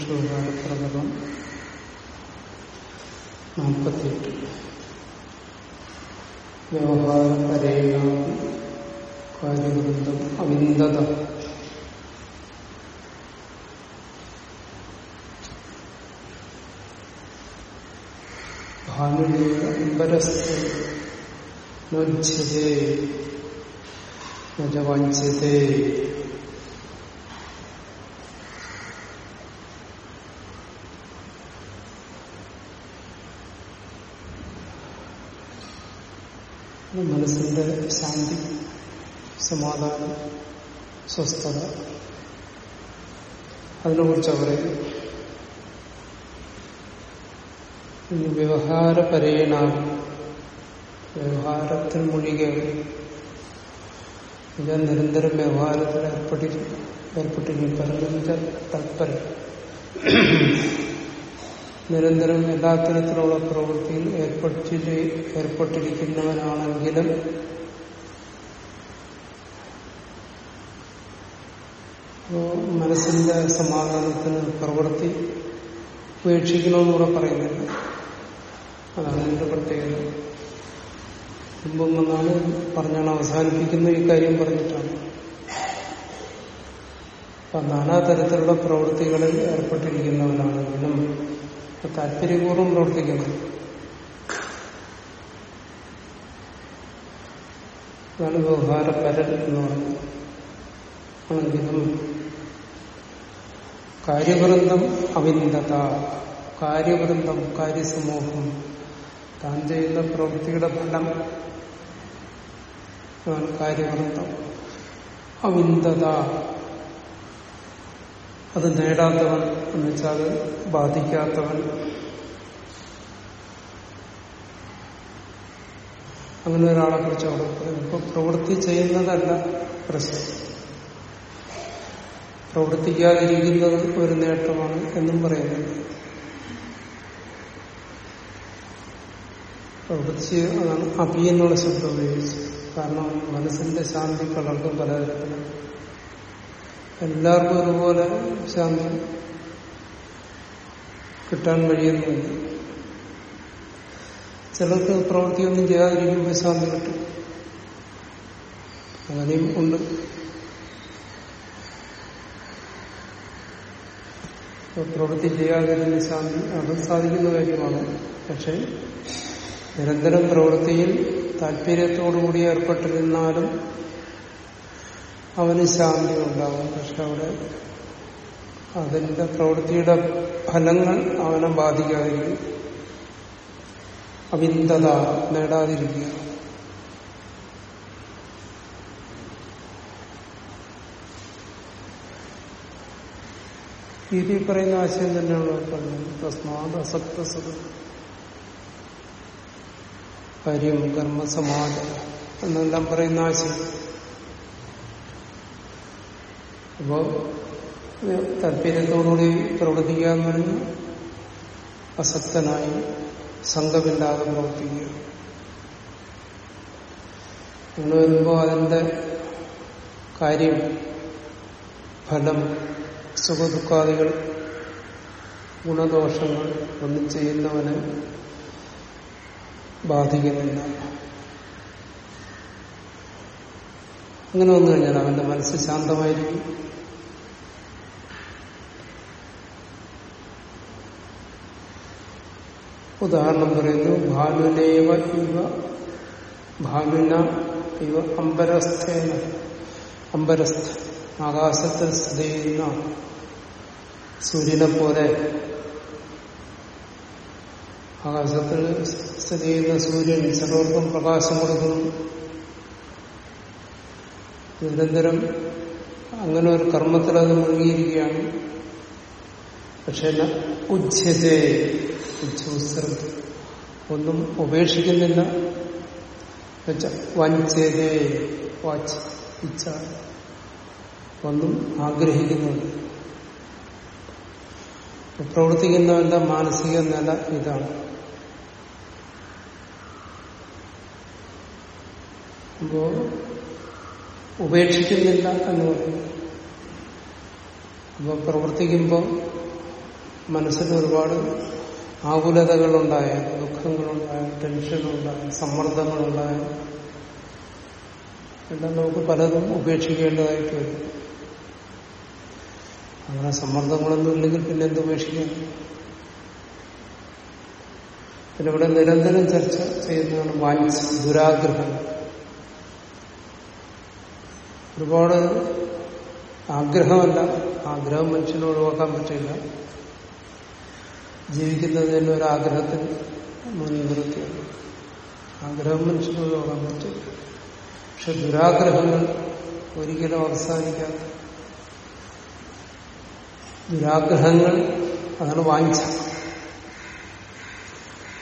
മോക്ഷോപാരപ്രകടം നാൽപ്പത്തിയെട്ട്. വ്യവഹാരപരേണാം കാര്യവൃന്ദം അവിന്ദത. ഭാനുലേവ അമ്പരസ്ഥ മനസ്സിന്റെ ശാന്തി സമാധാനം സ്വസ്ഥത. അതിനെക്കുറിച്ച് പറയുന്നു വ്യവഹാരപരേണ വ്യവഹാരത്തിൽ മുഴുകയാണ് ഞാൻ നിരന്തരം വ്യവഹാരത്തിൽ ഏർപ്പെട്ടിരിക്കും ഏർപ്പെട്ടിരിക്കും പരമെന്ന് തൽപരം നിരന്തരം എല്ലാ തരത്തിലുള്ള പ്രവൃത്തിയിൽ ഏർപ്പെട്ടി ഏർപ്പെട്ടിരിക്കുന്നവനാണെങ്കിലും മനസ്സിന്റെ സമാധാനത്തിന് പ്രവൃത്തി ഉപേക്ഷിക്കണമെന്നൂടെ പറയുന്നില്ല. അതാണ് എന്റെ പ്രത്യേകത. മുമ്പും വന്നാണ് പറഞ്ഞാണ് അവസാനിപ്പിക്കുന്ന ഈ കാര്യം പറഞ്ഞിട്ടാണ്. അപ്പൊ നാനാ തരത്തിലുള്ള പ്രവൃത്തികളിൽ ഏർപ്പെട്ടിരിക്കുന്നവനാണെങ്കിലും താല്പര്യപൂർവം പ്രവർത്തിക്കുന്നു. അതാണ് വ്യവഹാരപരൻ എന്ന് പറയുന്നത്. ആണെങ്കിലും കാര്യവൃന്ദം അവിന്ദത കാര്യവൃന്ദം കാര്യസമൂഹം. താൻ ചെയ്യുന്ന പ്രവൃത്തിയുടെ ഫലം കാര്യവൃന്ദം അവിന്ദത അത് നേടാത്തവൻ എന്ന് വെച്ചാൽ ബാധിക്കാത്തവൻ. അങ്ങനെ ഒരാളെ കുറിച്ച് അവിടെ പറയും ഇപ്പൊ പ്രവൃത്തി ചെയ്യുന്നതല്ല പ്രശ്നം പ്രവർത്തിക്കാതിരിക്കുന്നത് ഒരു നേട്ടമാണ് എന്നും പറയുന്നുണ്ട് പ്രവർത്തിച്ച് അതാണ് അപി എന്നുള്ള ശബ്ദം ഉപയോഗിച്ചത്. കാരണം മനസ്സിന്റെ ശാന്തി പലർക്കും പലതരത്തിലാണ് എല്ലാവർക്കും ഒരുപോലെ ശാന്തി കിട്ടാൻ കഴിയുന്നുണ്ട്. ചിലർക്ക് പ്രവൃത്തിയൊന്നും ചെയ്യാതിരിക്കുമ്പോൾ ശാന്തി കിട്ടും. അങ്ങനെയും ഉണ്ട്. പ്രവൃത്തി ചെയ്യാതിരുന്ന ശാന്തി അത് സാധിക്കുന്ന കാര്യമാണ്. പക്ഷെ നിരന്തരം പ്രവൃത്തിയിൽ താല്പര്യത്തോടുകൂടി ഏർപ്പെട്ടിരുന്നാലും അവന് ശാന്തി ഉണ്ടാവും. പക്ഷെ അവിടെ അതിന്റെ പ്രവൃത്തിയുടെ ഫലങ്ങൾ അവനെ ബാധിക്കാതിരിക്കും. അവിന്ദത നേടാതിരിക്കുക ഇതിൽ പറയുന്ന ആശയം തന്നെയാണ് പറഞ്ഞത് തസ്മാത് അസക്തസത കാര്യം കർമ്മ സമാജ എന്നെല്ലാം പറയുന്ന ആശയം. അപ്പോ താല്പര്യത്തോടുകൂടി പ്രവർത്തിക്കുക എന്ന് അസക്തനായി സംഘമില്ലാതെ പ്രവർത്തിക്കുക. എന്ന് വരുമ്പോൾ അതിന്റെ കാര്യം ഫലം സുഖദുഃഖാദികൾ ഗുണദോഷങ്ങൾ ഒന്നും ചെയ്യുന്നവന് ബാധിക്കുന്നില്ല. അങ്ങനെ വന്നു കഴിഞ്ഞാൽ അവന്റെ മനസ്സ് ശാന്തമായിരിക്കും. ഉദാഹരണം പറയുന്നു ഭാനുനേവ ഇവ ഭാനുന ഇവ അമ്പരസ്ഥേന അമ്പരസ്ഥ ആകാശത്തിൽ സ്ഥിതി ചെയ്യുന്ന സൂര്യനെ പോലെ ആകാശത്തിൽ സ്ഥിതി ചെയ്യുന്ന സൂര്യൻ സർവർക്കും പ്രകാശം കൊടുക്കുന്നു. നിരന്തരം അങ്ങനെ ഒരു കർമ്മത്തിൽ അത് മുഴുകിയിരിക്കുകയാണ്. പക്ഷെ ഉച്ഛതേ ഉച്ഛോത്സരം ഒന്നും ഉപേക്ഷിക്കുന്നില്ല. വഞ്ചേതേ വാച്ച് ഇച്ഛ ഒന്നും ആഗ്രഹിക്കുന്നുണ്ട്. പ്രവർത്തിക്കുന്നവന്റെ മാനസിക നില ഇതാണ്. അപ്പോ ഉപേക്ഷിക്കുന്നില്ല എന്ന് പറയുന്നു അപ്പൊ പ്രവർത്തിക്കുമ്പോൾ മനസ്സിന് ഒരുപാട് ആകുലതകളുണ്ടായ ദുഃഖങ്ങളുണ്ടായ ടെൻഷനുണ്ടായ സമ്മർദ്ദങ്ങളുണ്ടായ എല്ലാം നമുക്ക് പലതും ഉപേക്ഷിക്കേണ്ടതായിട്ട് വരും. അങ്ങനെ സമ്മർദ്ദങ്ങളൊന്നും ഇല്ലെങ്കിൽ പിന്നെ എന്ത് ഉപേക്ഷിക്കാം? പിന്നെ ഇവിടെ നിരന്തരം ചർച്ച ചെയ്യുന്നതാണ് വാൻസ് ദുരാഗ്രഹം. ഒരുപാട് ആഗ്രഹമല്ല. ആഗ്രഹം മനുഷ്യനെ ഒഴിവാക്കാൻ പറ്റില്ല. ജീവിക്കുന്നത് ഒരു ആഗ്രഹത്തിൽ മുൻനിർത്തിയാണ്. ആഗ്രഹം മനുഷ്യനെ ഒഴിവാക്കാൻ പറ്റില്ല. പക്ഷെ ദുരാഗ്രഹങ്ങൾ ഒരിക്കലും അവസാനിക്കാത്ത ദുരാഗ്രഹങ്ങൾ അതാണ് വാഞ്ച.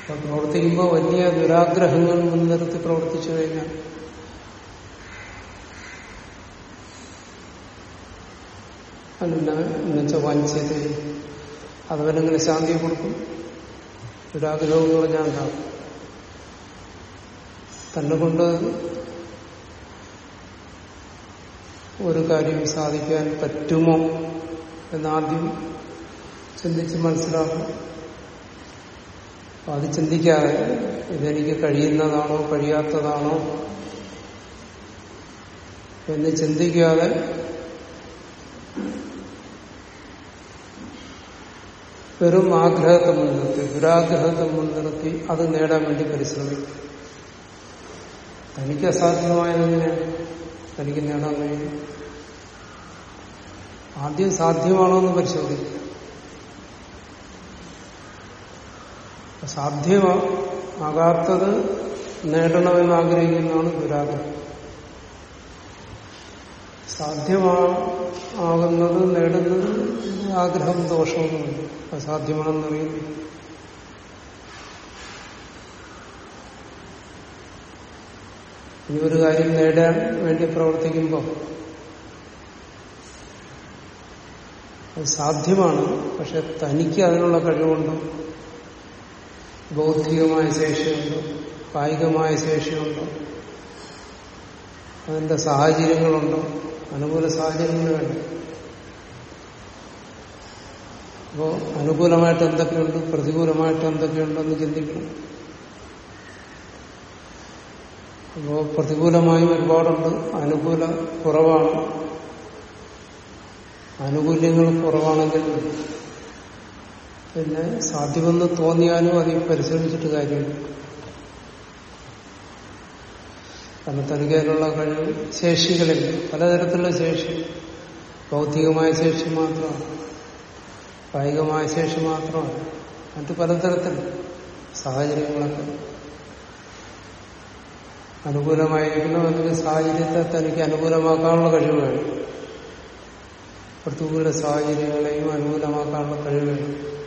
പ്രവർത്തിക്കുമ്പോൾ വലിയ ദുരാഗ്രഹങ്ങൾ മുൻനിർത്തി പ്രവർത്തിച്ചു കഴിഞ്ഞാൽ അല്ല എന്നുവെച്ചാൽ വാഞ്ചത് അതവനെങ്ങനെ ശാന്തി കൊടുക്കും. ഒരാഗ്രഹം എന്ന് പറഞ്ഞാൽ എന്താ? തന്നെ കൊണ്ട് ഒരു കാര്യം സാധിക്കാൻ പറ്റുമോ എന്നാദ്യം ചിന്തിച്ച് മനസ്സിലാക്കും. അത് ചിന്തിക്കാതെ ഇതെനിക്ക് കഴിയുന്നതാണോ കഴിയാത്തതാണോ എന്ന് ചിന്തിക്കാതെ വെറും ആഗ്രഹത്തെ മുൻനിർത്തി ദുരാഗ്രഹത്തെ മുൻനിർത്തി അത് നേടാൻ വേണ്ടി പരിശ്രമിക്കും. തനിക്ക് അസാധ്യമായതെങ്ങനെയാണ് തനിക്ക് നേടാൻ കഴിയും. ആദ്യം സാധ്യമാണോ എന്ന് പരിശോധിക്കുക സാധ്യമാകാത്തത് നേടണമെന്ന് ആഗ്രഹിക്കുന്നതാണ് ദുരാഗ്രഹം. സാധ്യമാകുന്നത് നേടുന്നത് ആഗ്രഹം ദോഷമൊന്നുമില്ല. അസാധ്യമാണെന്നറിയുന്നു ഈ ഒരു കാര്യം നേടാൻ വേണ്ടി പ്രവർത്തിക്കുമ്പോൾ അത് സാധ്യമാണ് പക്ഷെ തനിക്ക് അതിനുള്ള കഴിവുണ്ടോ. ബൗദ്ധികമായ ശേഷിയുണ്ടോ കായികമായ ശേഷിയുണ്ടോ. അതിന്റെ സാഹചര്യങ്ങളുണ്ട്. അനുകൂല സാഹചര്യങ്ങൾ വേണ്ട. അപ്പോ അനുകൂലമായിട്ട് എന്തൊക്കെയുണ്ട്? പ്രതികൂലമായിട്ട് എന്തൊക്കെയുണ്ടെന്ന് ചിന്തിക്കണം. അപ്പോ പ്രതികൂലമായും ഒരുപാടുണ്ട്. അനുകൂല കുറവാണ്. ആനുകൂല്യങ്ങൾ കുറവാണെങ്കിൽ പിന്നെ സാധ്യമെന്ന് തോന്നിയാലും അത് പരിശ്രമിച്ചിട്ട് കാര്യമില്ല. കാരണം തനിക്കതിലുള്ള കഴിവ് ശേഷികളില്ല. പലതരത്തിലുള്ള ശേഷി. ഭൗതികമായ ശേഷി മാത്രമാണ്. കായികമായ ശേഷി മാത്രമാണ്. മറ്റു പലതരത്തിൽ സാഹചര്യങ്ങളൊക്കെ അനുകൂലമായിരിക്കണം അല്ലെങ്കിൽ സാഹചര്യത്തെ തനിക്ക് അനുകൂലമാക്കാനുള്ള കഴിവ് വേണം സാഹചര്യങ്ങളെയും അനുകൂലമാക്കാനുള്ള കഴിവ്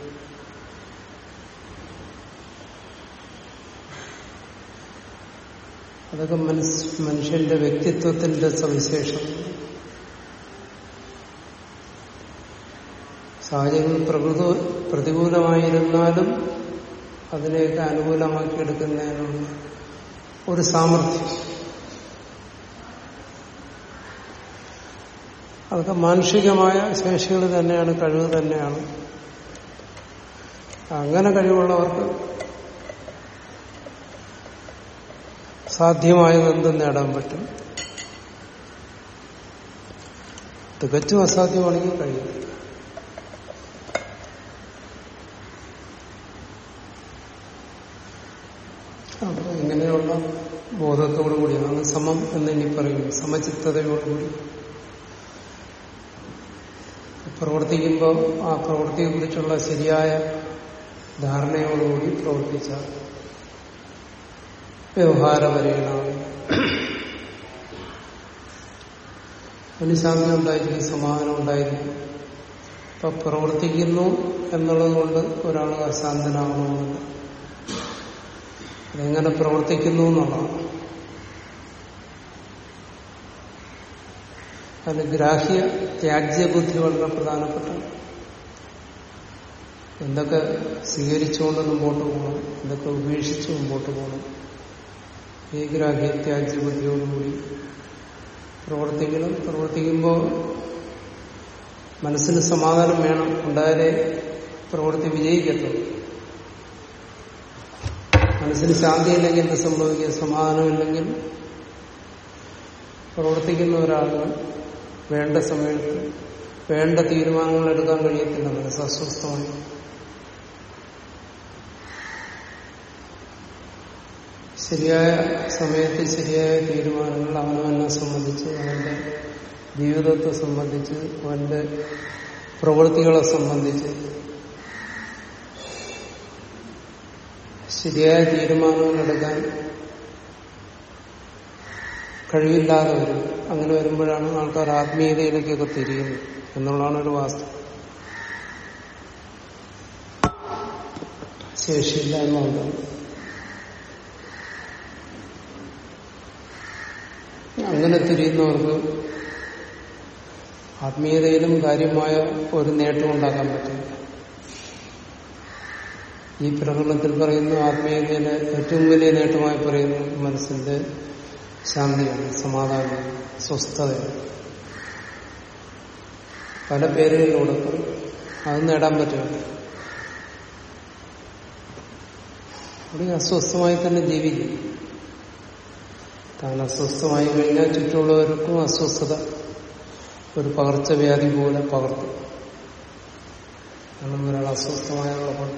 അതൊക്കെ മനസ് മനുഷ്യന്റെ വ്യക്തിത്വത്തിന്റെ സവിശേഷം. സാഹചര്യം പ്രകൃത പ്രതികൂലമായിരുന്നാലും അതിനെയൊക്കെ അനുകൂലമാക്കിയെടുക്കുന്നതിനുള്ള ഒരു സാമർഥ്യം. അതൊക്കെ മാനുഷികമായ ശേഷികൾ തന്നെയാണ് കഴിവ് തന്നെയാണ്. അങ്ങനെ കഴിവുള്ളവർക്ക് സാധ്യമായത് എന്തും നേടാൻ പറ്റും? തികച്ചും അസാധ്യമാണെങ്കിൽ കഴിയും. അപ്പൊ ഇങ്ങനെയുള്ള ബോധത്തോടു കൂടിയാണ് സമം എന്ന് ഇനി പറയും സമചിത്തതയോടുകൂടി. പ്രവർത്തിക്കുമ്പോൾ ആ പ്രവൃത്തിയെക്കുറിച്ചുള്ള ശരിയായ ധാരണയോടുകൂടി പ്രവർത്തിച്ചാൽ വ്യവഹാരപരിണാമം അതിന് ഉണ്ടായിരിക്കും സമാധാനം ഉണ്ടായിരിക്കും ഇപ്പൊ പ്രവർത്തിക്കുന്നു എന്നുള്ളത് കൊണ്ട് ഒരാൾ അശാന്തനാകണമെന്നില്ല അതെങ്ങനെ പ്രവർത്തിക്കുന്നു എന്നുള്ളതാണ്. അതിന് ഗ്രാഹ്യ ത്യാജ്യബുദ്ധി വളരെ പ്രധാനപ്പെട്ട എന്തൊക്കെ സ്വീകരിച്ചുകൊണ്ട് മുമ്പോട്ട് പോകണം എന്തൊക്കെ ഉപേക്ഷിച്ച് മുമ്പോട്ട് പോകണം ഏകരാഗ്യത്യാജ്യ ബുദ്ധിയോടുകൂടി പ്രവർത്തിക്കണം. പ്രവർത്തിക്കുമ്പോൾ മനസ്സിന് സമാധാനം വേണം. ഉണ്ടായാലേ പ്രവൃത്തി വിജയിക്കത്തുള്ളൂ. മനസ്സിന് ശാന്തിയില്ലെങ്കിൽ എന്ത് സംഭവിക്കുക സമാധാനമില്ലെങ്കിൽ പ്രവർത്തിക്കുന്ന ഒരാളിന് വേണ്ട സമയത്ത് വേണ്ട തീരുമാനങ്ങൾ എടുക്കാൻ കഴിയത്തില്ല. മനസ്സ് അസ്വസ്ഥമായി ശരിയായ സമയത്ത് ശരിയായ തീരുമാനങ്ങൾ അവനവനെ സംബന്ധിച്ച് അവന്റെ ജീവിതത്തെ സംബന്ധിച്ച് അവന്റെ പ്രവൃത്തികളെ സംബന്ധിച്ച് ശരിയായ തീരുമാനങ്ങൾ എടുക്കാൻ കഴിവില്ലാതെ വരും. അങ്ങനെ വരുമ്പോഴാണ് ആൾക്കാർ ആത്മീയതയിലേക്കൊക്കെ തിരിയുന്നത് എന്നുള്ളതാണ് ഒരു വാസ്തവം. ശേഷിയില്ല എന്നുണ്ട് അങ്ങനെ തിരിയുന്നവർക്ക് ആത്മീയതയിലും കാര്യമായ ഒരു നേട്ടം ഉണ്ടാക്കാൻ പറ്റില്ല ഈ പ്രകടനത്തിൽ പറയുന്ന ആത്മീയതയിലെ ഏറ്റവും വലിയ നേട്ടമായി പറയുന്നു മനസ്സിന്റെ ശാന്തിയാണ് സമാധാനം സ്വസ്ഥതയാണ്. പല പേരുകളിലൂടെ അത് നേടാൻ പറ്റില്ല അവിടെ അസ്വസ്ഥമായി തന്നെ ജീവിക്കും. താൻ അസ്വസ്ഥമായി കഴിഞ്ഞാൽ ചുറ്റുമുള്ളവർക്കും അസ്വസ്ഥത. ഒരു പകർച്ചവ്യാധി പോലെ പകർത്തും. കാരണം ഒരാൾ അസ്വസ്ഥമായുള്ളപ്പോൾ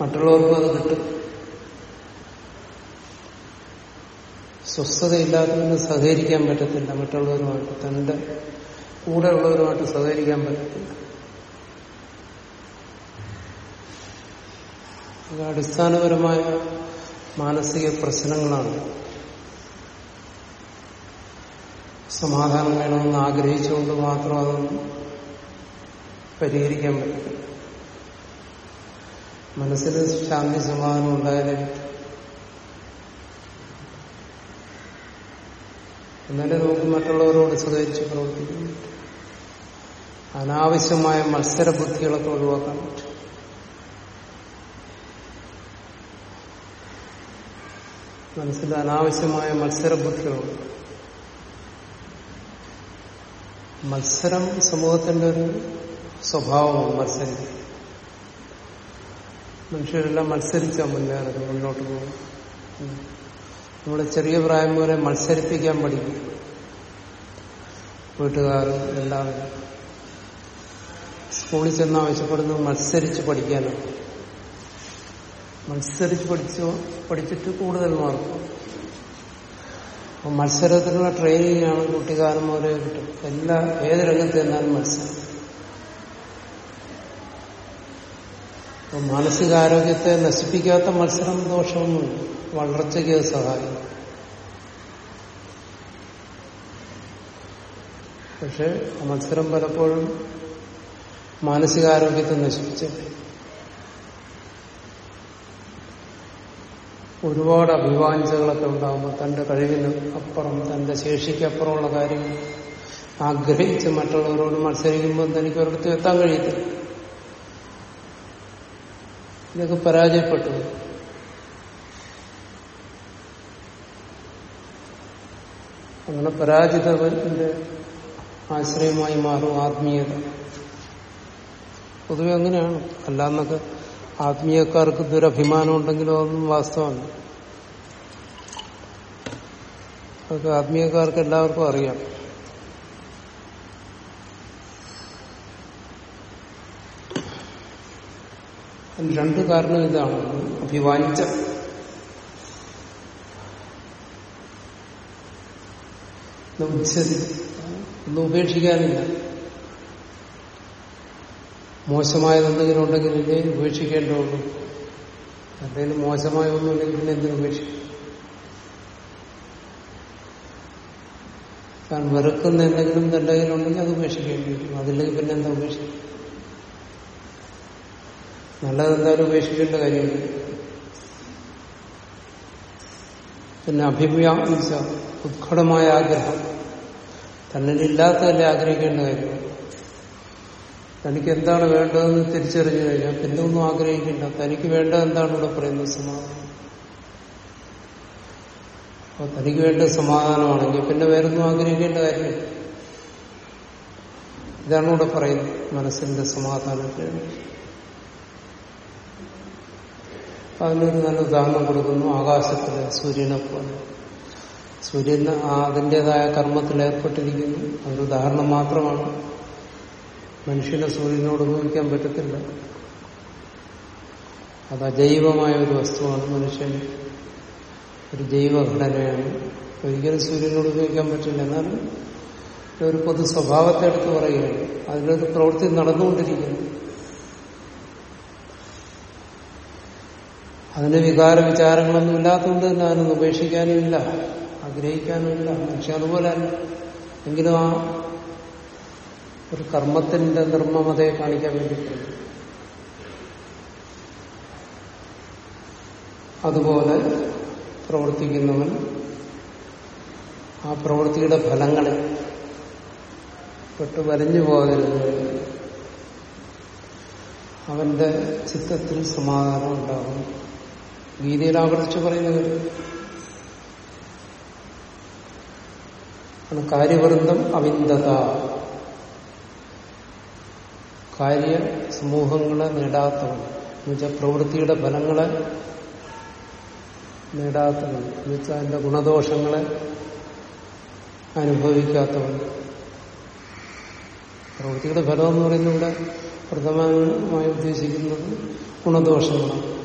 മറ്റുള്ളവർക്കും അത് കിട്ടും. സ്വസ്ഥതയില്ലാത്തതിന് സഹകരിക്കാൻ പറ്റത്തില്ല. മറ്റുള്ളവരുമായിട്ട് തന്റെ കൂടെയുള്ളവരുമായിട്ട് സഹകരിക്കാൻ പറ്റത്തില്ല. അടിസ്ഥാനപരമായ മാനസിക പ്രശ്നങ്ങളാണ്. സമാധാനം വേണമെന്ന് ആഗ്രഹിച്ചുകൊണ്ട് മാത്രം അതൊന്നും പരിഹരിക്കാൻ പറ്റും. മനസ്സിന് ശാന്തി സമാധാനം ഉണ്ടായാലേ എന്നാലേ നമുക്ക് മറ്റുള്ളവരോട് സഹകരിച്ച് പ്രവർത്തിക്കാൻ പറ്റും. അനാവശ്യമായ മത്സരബുദ്ധികളൊക്കെ ഒഴിവാക്കാൻ പറ്റും. മനസ്സിൽ അനാവശ്യമായ മത്സരബുദ്ധികളുണ്ട്. മത്സരം സമൂഹത്തിന്റെ ഒരു സ്വഭാവമാണ് മത്സരിക്കും മനുഷ്യരെല്ലാം മത്സരിച്ചാൽ മുന്നേറുന്നത് മുന്നോട്ട് പോകും നമ്മളെ ചെറിയ പ്രായം പോലെ മത്സരിപ്പിക്കാൻ പഠിക്കും. വീട്ടുകാർ എല്ലാവരും. സ്കൂളിൽ ചെന്ന് ആവശ്യപ്പെടുന്നത് മത്സരിച്ച് പഠിക്കാനാണ്. മത്സരിച്ച് പഠിച്ചു പഠിച്ചിട്ട് കൂടുതൽ മാർക്ക്. മത്സരത്തിനുള്ള ട്രെയിനിങ് ആണ് കുട്ടിക്കാലം മുതലേ കിട്ടും. എല്ലാ ഏത് രംഗത്ത് ചെന്നാലും മത്സരം. അപ്പൊ മാനസികാരോഗ്യത്തെ നശിപ്പിക്കാത്ത മത്സരം ദോഷമൊന്നുമില്ല. വളർച്ചയ്ക്ക് സഹായിക്കും. പക്ഷെ മത്സരം പലപ്പോഴും മാനസികാരോഗ്യത്തെ നശിപ്പിച്ചത് ഒരുപാട് അഭിവാഞ്ചകളൊക്കെ ഉണ്ടാകുമ്പോൾ തന്റെ കഴിവിന് അപ്പുറം തന്റെ ശേഷിക്ക് അപ്പുറമുള്ള കാര്യങ്ങൾ ആഗ്രഹിച്ച് മറ്റുള്ളവരോട് മത്സരിക്കുമ്പോൾ തനിക്ക് ഒരിടത്ത് എത്താൻ കഴിയത്തില്ല. ഇതൊക്കെ പരാജയപ്പെട്ടു. അങ്ങനെ പരാജിതത്തിന്റെ ആശ്രയമായി മാറും ആത്മീയത. പൊതുവെ അങ്ങനെയാണ്. അല്ലാന്നൊക്കെ ആത്മീയക്കാർക്ക് ദുരഭിമാനം ഉണ്ടെങ്കിലും അതൊന്നും വാസ്തവമല്ല. അതൊക്കെ ആത്മീയക്കാർക്ക് എല്ലാവർക്കും അറിയാം. രണ്ട് കാരണം ഇതാണ്. അഭിവാഞ്ച. ഉച്ചതി ഒന്നും ഉപേക്ഷിക്കാനില്ല. മോശമായത് എന്തെങ്കിലും ഉണ്ടെങ്കിൽ ഇല്ലേ ഉപേക്ഷിക്കേണ്ടതുള്ളൂ. എന്തെങ്കിലും മോശമായ ഒന്നുമില്ലെങ്കിൽ പിന്നെ എന്തിനു ഉപേക്ഷിക്കും. താൻ വെറുക്കുന്ന എന്തെങ്കിലും തന്റെ കയ്യിലുണ്ടെങ്കിൽ അത് ഉപേക്ഷിക്കേണ്ടി വരും. അതില്ലെങ്കിൽ പിന്നെ എന്താ ഉപേക്ഷിക്കും? നല്ലതെന്തായാലും ഉപേക്ഷിക്കേണ്ട കാര്യമില്ല. പിന്നെ അഭിവ്യാപിച്ച ഉത്കടമായ ആഗ്രഹം. തന്നിലില്ലാത്തതല്ലേ ആഗ്രഹിക്കേണ്ട കാര്യമാണ് തനിക്ക് എന്താണ് വേണ്ടതെന്ന് തിരിച്ചറിഞ്ഞു കഴിഞ്ഞാൽ പിന്നെ ഒന്നും ആഗ്രഹിക്കില്ല തനിക്ക് വേണ്ട എന്താണ് ഇവിടെ പറയുന്നത്? സമാധാനം. അപ്പൊ തനിക്ക് വേണ്ട സമാധാനമാണെങ്കിൽ പിന്നെ വേറൊന്നും ആഗ്രഹിക്കേണ്ട കാര്യമില്ല. ഇതാണ് ഇവിടെ പറയുന്നത് മനസ്സിന്റെ സമാധാനത്തിന് അതിനൊരു നല്ല ഉദാഹരണം കൊടുക്കുന്നു. ആകാശത്തിലെ സൂര്യനെ പോലെ. സൂര്യൻ അതിന്റെതായ കർമ്മത്തിൽ ഏർപ്പെട്ടിരിക്കുന്നു. അതൊരു ഉദാഹരണം മാത്രമാണ്. മനുഷ്യനെ സൂര്യനോട് ഉപയോഗിക്കാൻ പറ്റത്തില്ല. അത് അജൈവമായ ഒരു വസ്തുവാണ് മനുഷ്യൻ. ഒരു ജൈവഘടനയാണ്. ഒരിക്കലും സൂര്യനോട് ഉപയോഗിക്കാൻ പറ്റില്ല. എന്നാൽ ഒരു പൊതു സ്വഭാവത്തെ എടുത്ത് പറയുകയാണ്. അതിലൊരു പ്രവൃത്തി നടന്നുകൊണ്ടിരിക്കുന്നു. അതിന് വികാര വിചാരങ്ങളൊന്നും ഇല്ലാത്തതുകൊണ്ട് തന്നെ അതിനൊന്നും ഉപേക്ഷിക്കാനും ഇല്ല. ആഗ്രഹിക്കാനും ഇല്ല. മനുഷ്യ അതുപോലെ എങ്കിലും ആ ഒരു കർമ്മത്തിന്റെ നിർമ്മമതയെ കാണിക്കാൻ വേണ്ടിയിട്ടുണ്ട് അതുപോലെ പ്രവർത്തിക്കുന്നവൻ ആ പ്രവൃത്തിയുടെ ഫലങ്ങളെ പെട്ട് വരഞ്ഞു പോകരുത്. അവന്റെ ചിത്തത്തിൽ സമാധാനം ഉണ്ടാകും ഗീതയിൽ ആവർത്തിച്ച് പറയുന്നത് കാര്യവൃന്ദം അവിന്ദത. കാര്യ സമൂഹങ്ങളെ നേടാത്തവൻ. എന്നുവെച്ചാൽ പ്രവൃത്തിയുടെ ഫലങ്ങളെ നേടാത്തവൻ. എന്നുവെച്ചാൽ അതിന്റെ ഗുണദോഷങ്ങളെ അനുഭവിക്കാത്തവൻ. പ്രവൃത്തിയുടെ ഫലം എന്ന് പറയുന്നത് ഇവിടെ പ്രഥമമായി ഉദ്ദേശിക്കുന്നത് ഗുണദോഷങ്ങളാണ്.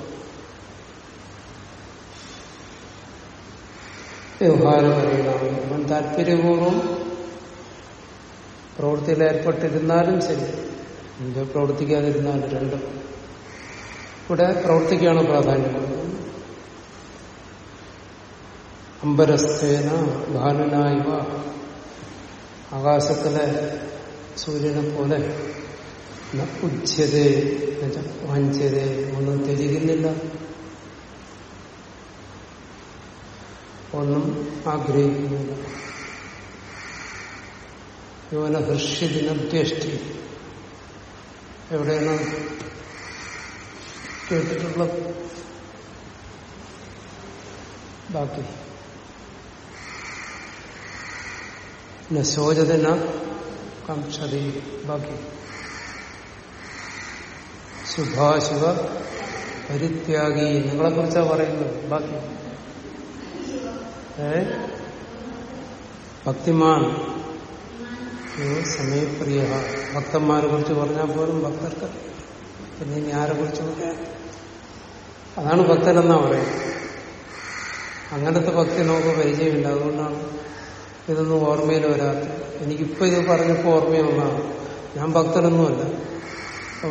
വ്യവഹാരപരിണാമം അവൻ താല്പര്യപൂർവം പ്രവൃത്തിയിൽ ഏർപ്പെട്ടിരുന്നാലും ശരി. ഇത് പ്രവർത്തിക്കാതിരുന്നാൽ രണ്ടും ഇവിടെ പ്രവൃത്തിക്കാണ് പ്രാധാന്യം. അമ്പരസ്ഥേന ഭാനനായവ ആകാശത്തിലെ സൂര്യനെ പോലെ ഉച്ചതേ വാഞ്ചതേ ഒന്നും ത്യജിക്കുന്നില്ല. ഒന്നും ആഗ്രഹിക്കുന്നില്ല. യോന ഹൃഷ്യദിനദ്വേഷ്ടി എവിടെയാണ് കേട്ടിട്ടുള്ളത് ബാക്കി. പിന്നെ ശോചതന കാംക്ഷതി ബാക്കി. ശുഭാശുഭ പരിത്യാഗി നിങ്ങളെ കുറിച്ചാ പറയുന്നത്? ബാക്കി. ഏ? ഭക്തിമാൻ. സമയപ്രിയ ഭക്തന്മാരെ കുറിച്ച് പറഞ്ഞാൽ പോലും ഭക്തർക്ക് പിന്നെ ഇനി ആരെ കുറിച്ച് പറയാൻ അതാണ് ഭക്തനെന്നാ പറയുന്നത്. അങ്ങനത്തെ ഭക്തി നമുക്ക് പരിചയമില്ല. അതുകൊണ്ടാണ് ഇതൊന്നും ഓർമ്മയിൽ വരാത്തത്. എനിക്കിപ്പോ ഇത് പറഞ്ഞപ്പോ ഓർമ്മയൊന്നാണ് ഞാൻ ഭക്തനൊന്നുമല്ല.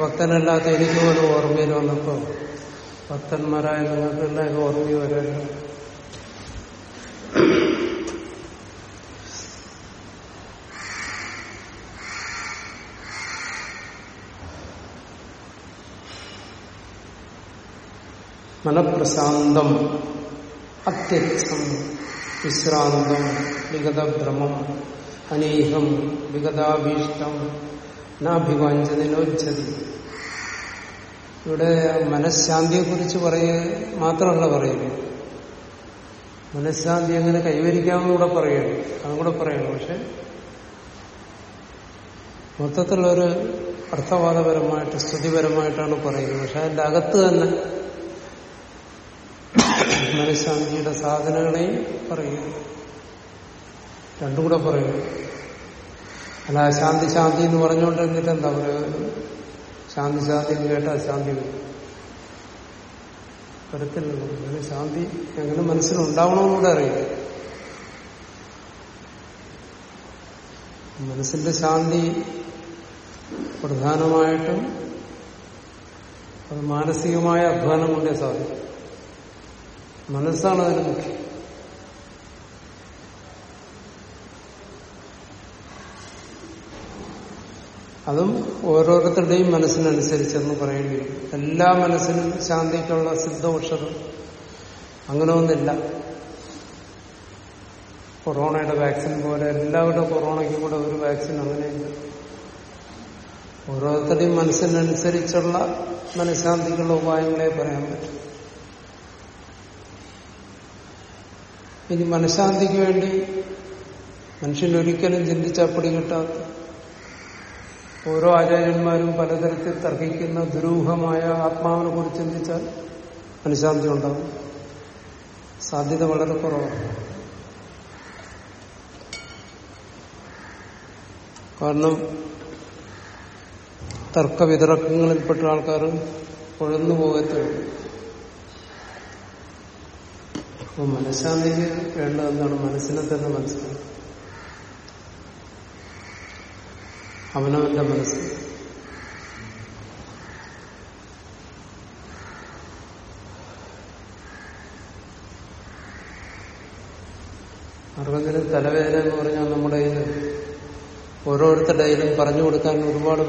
ഭക്തനല്ലാത്ത എനിക്ക് പോലും ഓർമ്മയിൽ വന്നപ്പോ ഭക്തന്മാരായ നിങ്ങൾക്കെല്ലാം ഓർമ്മയിൽ വരാനില്ല മനഃപ്രശാന്തം അത്യക്ഷം വിശ്രാന്തം വിഗതഭ്രമം അനീഹം വിഗതാഭീഷ്ടം നാഭിവാഞ്ചതിനോച്ചതി ഇവിടെ മനഃശാന്തിയെക്കുറിച്ച് പറയുക മാത്രമല്ല പറയുന്നത്. മനഃശാന്തി എങ്ങനെ കൈവരിക്കാമെന്ന് കൂടെ പറയണം. അതും കൂടെ പറയണം. പക്ഷെ മൊത്തത്തിലുള്ളൊരു അർത്ഥവാദപരമായിട്ട് സ്തുതിപരമായിട്ടാണ് പറയുന്നത്. പക്ഷെ അതിന്റെ അകത്ത് തന്നെ മനഃശാന്തിയുടെ സാധനങ്ങളെയും പറയുന്നു. രണ്ടും കൂടെ പറയുന്നു. അല്ല ശാന്തി ശാന്തി എന്ന് പറഞ്ഞുകൊണ്ട് എന്നിട്ട് എന്താ പറയുക? ശാന്തി ശാന്തി എന്ന് കേട്ടാൽ ശാന്തി വരും. വരത്തില്ലല്ലോ അങ്ങനെ ശാന്തി എങ്ങനെ മനസ്സിലുണ്ടാവണമെന്നൂടെ അറിയാം മനസ്സിന്റെ ശാന്തി പ്രധാനമായിട്ടും അത് മാനസികമായ അധ്വാനം കൊണ്ടേ സാധിക്കും. മനസ്സാണ് അതിന് മുഖ്യം. അതും ഓരോരുത്തരുടെയും മനസ്സിനനുസരിച്ചെന്ന് പറയേണ്ടി വരും. എല്ലാ മനസ്സിനും ശാന്തിക്കുള്ള സിദ്ധൌഷധം അങ്ങനെ ഒന്നില്ല കൊറോണയുടെ വാക്സിൻ പോലെ എല്ലാവരുടെ കൊറോണയ്ക്കും കൂടെ ഒരു വാക്സിൻ അങ്ങനെയില്ല ഓരോരുത്തരുടെയും മനസ്സിനനുസരിച്ചുള്ള മനഃശാന്തിക്കുള്ള ഉപായങ്ങളെ പറയാൻ പറ്റും. ഇനി മനഃശാന്തിക്ക് വേണ്ടി മനുഷ്യൻ ഒരിക്കലും ചിന്തിച്ചാൽ പിടികിട്ടാത്ത ഓരോ ആചാര്യന്മാരും പലതരത്തിൽ തർക്കിക്കുന്ന ദുരൂഹമായ ആത്മാവിനെ കുറിച്ച് ചിന്തിച്ചാൽ മനഃശാന്തി ഉണ്ടാകും സാധ്യത വളരെ കുറവാണ്. കാരണം തർക്കവിതർക്കങ്ങളിൽപ്പെട്ട ആൾക്കാർ കുഴന്നു പോകത്തുള്ളൂ അപ്പോൾ മനഃശാന്തിക്ക് വേണ്ടത് എന്താണ് മനസ്സിനെ തന്നെ മനസ്സിലാക്കുക അവനവന്റെ മനസ്സ്. ആർക്കെങ്കിലും തലവേദന എന്ന് പറഞ്ഞാൽ നമ്മുടെ കയ്യിൽ ഓരോരുത്തരുടെ കയ്യിലും പറഞ്ഞു കൊടുക്കാൻ ഒരുപാട്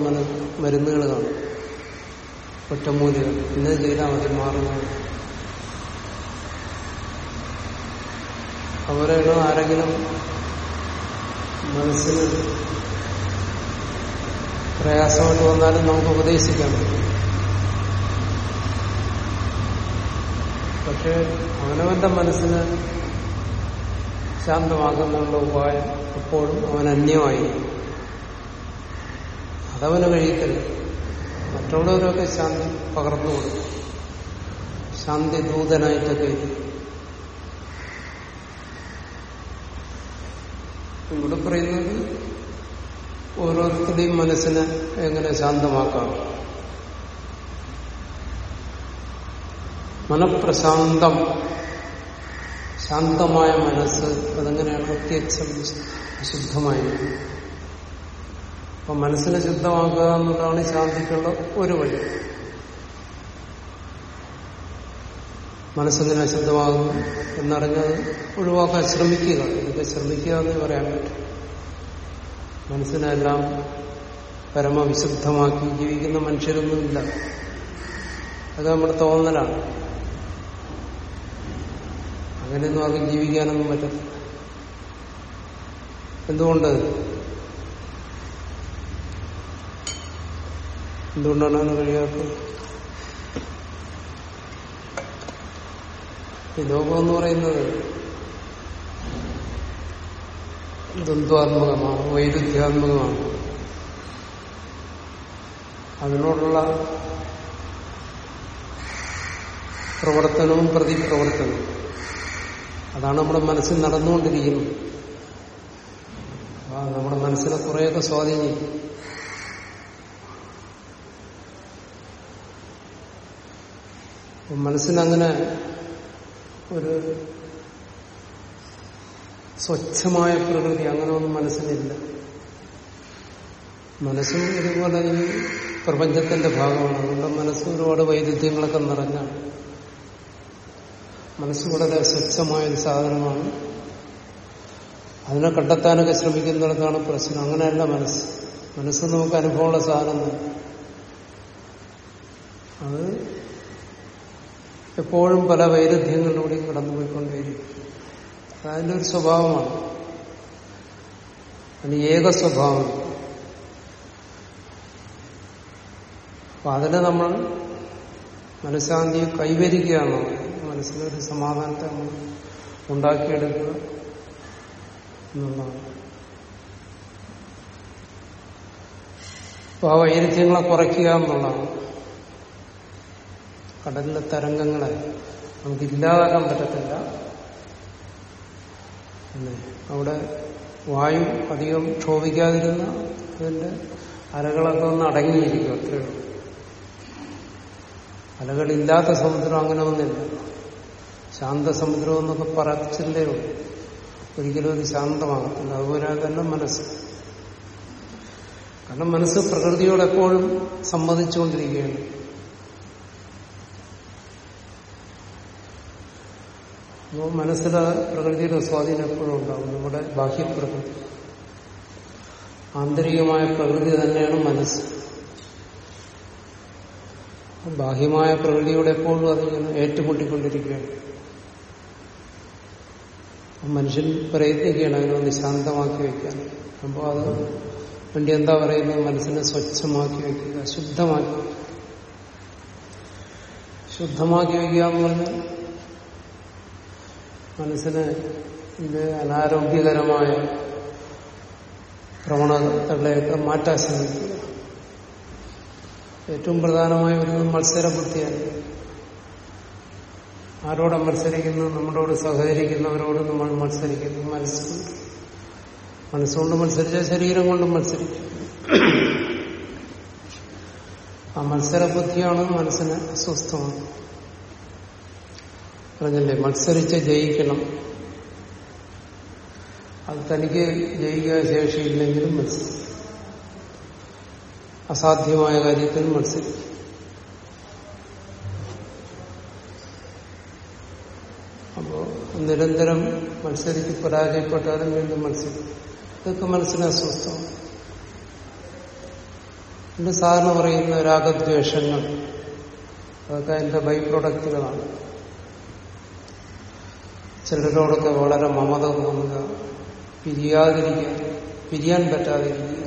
മരുന്നുകൾ കാണും. ഒറ്റമൂലികൾ. ഇന്നത് ചെയ്താൽ മതി മാറുന്നത് അവരെയാണ് ആരെങ്കിലും മനസ്സിന് പ്രയാസമായിട്ട് വന്നാലും നമുക്ക് ഉപദേശിക്കാൻ പറ്റും. പക്ഷെ അവനവന്റെ മനസ്സിന് ശാന്തമാക്കുന്നതിനുള്ള ഉപായം എപ്പോഴും അവൻ അന്യമായി. അതവന് കഴിയത്തില്ല. മറ്റുള്ളവരൊക്കെ ശാന്തി പകർന്നു കൊടുക്കും ശാന്തി ദൂതനായിട്ടൊക്കെ ഇവിടെ പറയുന്നത് ഓരോരുത്തരുടെയും മനസ്സിനെ എങ്ങനെ ശാന്തമാക്കാം? മനഃപ്രശാന്തം ശാന്തമായ മനസ്സ് അതെങ്ങനെയാണ്? പ്രത്യക്ഷം ശുദ്ധമായി അപ്പൊ മനസ്സിനെ ശുദ്ധമാക്കുക എന്നുള്ളതാണ് ശാന്തിക്കുള്ള ഒരു വഴി. മനസ്സെങ്ങനെ അശുദ്ധമാകുന്നു എന്നറിഞ്ഞത് ഒഴിവാക്കാൻ ശ്രമിക്കുക. ഇതൊക്കെ ശ്രമിക്കുക എന്നേ പറയാൻ പറ്റും. മനസ്സിനെല്ലാം പരമവിശുദ്ധമാക്കി ജീവിക്കുന്ന മനുഷ്യരൊന്നുമില്ല. അത് നമ്മുടെ തോന്നലാണ്. അങ്ങനെയൊന്നും ആർക്കും ജീവിക്കാനൊന്നും പറ്റത്തില്ല. എന്തുകൊണ്ട്? എന്തുകൊണ്ടാണ് അത് കഴിയാത്തത്? ഈ ലോകം എന്ന് പറയുന്നത് ദ്വന്ദ്വാത്മകമാണ് വൈരുദ്ധ്യാത്മകമാണ്. അതിനോടുള്ള പ്രവർത്തനവും പ്രതിപ്രവർത്തനവും. അതാണ് നമ്മുടെ മനസ്സിൽ നടന്നുകൊണ്ടിരിക്കുന്നത്. നമ്മുടെ മനസ്സിനെ കുറേയൊക്കെ സ്വാധീനിക്കും. മനസ്സിനങ്ങനെ ഒരു സ്വച്ഛമായ പ്രകൃതി അങ്ങനെ ഒന്നും മനസ്സിനില്ല മനസ്സും ഇതുപോലെ ഈ പ്രപഞ്ചത്തിന്റെ ഭാഗമാണ്. അതുകൊണ്ട് മനസ്സ് ഒരുപാട് വൈരുദ്ധ്യങ്ങളൊക്കെ നിറഞ്ഞാണ്. മനസ്സ് വളരെ സ്വച്ഛമായൊരു സാധനമാണ്. അതിനെ കണ്ടെത്താനൊക്കെ ശ്രമിക്കുന്നിടത്താണ് പ്രശ്നം. അങ്ങനെയല്ല മനസ്സ്. മനസ്സ് നമുക്ക് അനുഭവമുള്ള സാധനം അത് എപ്പോഴും പല വൈരുദ്ധ്യങ്ങളിലൂടെയും കടന്നുപോയിക്കൊണ്ടേയിരിക്കും. അതിന്റെ ഒരു സ്വഭാവമാണ്. അതിന് ഏക സ്വഭാവം. അപ്പൊ അതിനെ നമ്മൾ മനഃശാന്തി കൈവരിക്കുകയാണ്. മനസ്സിലൊരു സമാധാനത്തെ നമ്മൾ ഉണ്ടാക്കിയെടുക്കുക എന്നുള്ളതാണ്. അപ്പൊ ആ വൈരുദ്ധ്യങ്ങളെ കുറയ്ക്കുക എന്നുള്ളതാണ്. കടലിലെ തരംഗങ്ങളെ നമുക്ക് ഇല്ലാതാക്കാൻ പറ്റത്തില്ല അവിടെ വായു അധികം ക്ഷോഭിക്കാതിരുന്ന അതിന്റെ അലകളൊക്കെ ഒന്ന് അടങ്ങിയിരിക്കും അത്രയേ ഉള്ളൂ. അലകളില്ലാത്ത സമുദ്രം അങ്ങനെ ഒന്നില്ല ശാന്തസമുദ്രം എന്നൊക്കെ പറച്ചില്ലേ ഉള്ളൂ. ഒരിക്കലും അത് ശാന്തമാകത്തില്ല അതുപോലെ തന്നെ മനസ്സ്. കാരണം മനസ്സ് പ്രകൃതിയോട് എപ്പോഴും അപ്പോൾ മനസ്സിലെ പ്രകൃതിയുടെ സ്വാധീനം എപ്പോഴും ഉണ്ടാവും. നമ്മുടെ ബാഹ്യപ്രകൃതി. ആന്തരികമായ പ്രകൃതി തന്നെയാണ് മനസ്സ്. ബാഹ്യമായ പ്രകൃതിയോടെ എപ്പോഴും അതിങ്ങനെ ഏറ്റുമുട്ടിക്കൊണ്ടിരിക്കുകയാണ്. മനുഷ്യൻ പ്രയത്നിക്കുകയാണ് അതിനൊന്ന് ശാന്തമാക്കി വയ്ക്കാൻ. അപ്പോൾ അത് വേണ്ടി എന്താ പറയുന്നത്? മനസ്സിനെ സ്വച്ഛമാക്കി വയ്ക്കുക ശുദ്ധമാക്കി ശുദ്ധമാക്കി വയ്ക്കുക എന്ന് പറഞ്ഞാൽ മനസ്സിന് ഇത് അനാരോഗ്യകരമായ പ്രവണതകളെയൊക്കെ മാറ്റാൻ ശ്രമിക്കുക. ഏറ്റവും പ്രധാനമായി വരുന്നത് മത്സരബുദ്ധിയാണ്. ആരോടെ മത്സരിക്കുന്നു നമ്മളോട് സഹകരിക്കുന്നവരോട് നമ്മൾ മത്സരിക്കുന്നു. മനസ്സ് മനസ്സുകൊണ്ട് മത്സരിച്ച ശരീരം കൊണ്ടും മത്സരിക്കും. ആ മത്സരബുദ്ധിയാണ് മനസ്സിന് അസ്വസ്ഥമാണ് പറഞ്ഞല്ലേ മത്സരിച്ച് ജയിക്കണം. അത് തനിക്ക് ജയിക്കാൻ ശേഷിയില്ലെങ്കിലും മത്സരിക്കും അസാധ്യമായ കാര്യത്തിൽ മത്സരിക്കും അപ്പോ നിരന്തരം മത്സരിച്ച് പരാജയപ്പെട്ടാലും വീണ്ടും മത്സരിക്കും. ഇതൊക്കെ മനസ്സിന് അസ്വസ്ഥമാണ്. എന്റെ സാറിന് പറയുന്ന രാഗദ്വേഷങ്ങൾ അതൊക്കെ അതിന്റെ ബൈ പ്രൊഡക്റ്റുകളാണ്. ചിലരോടൊക്കെ വളരെ മമത തോന്നുക പിരിയാതിരിക്കുക പിരിയാൻ പറ്റാതിരിക്കുക.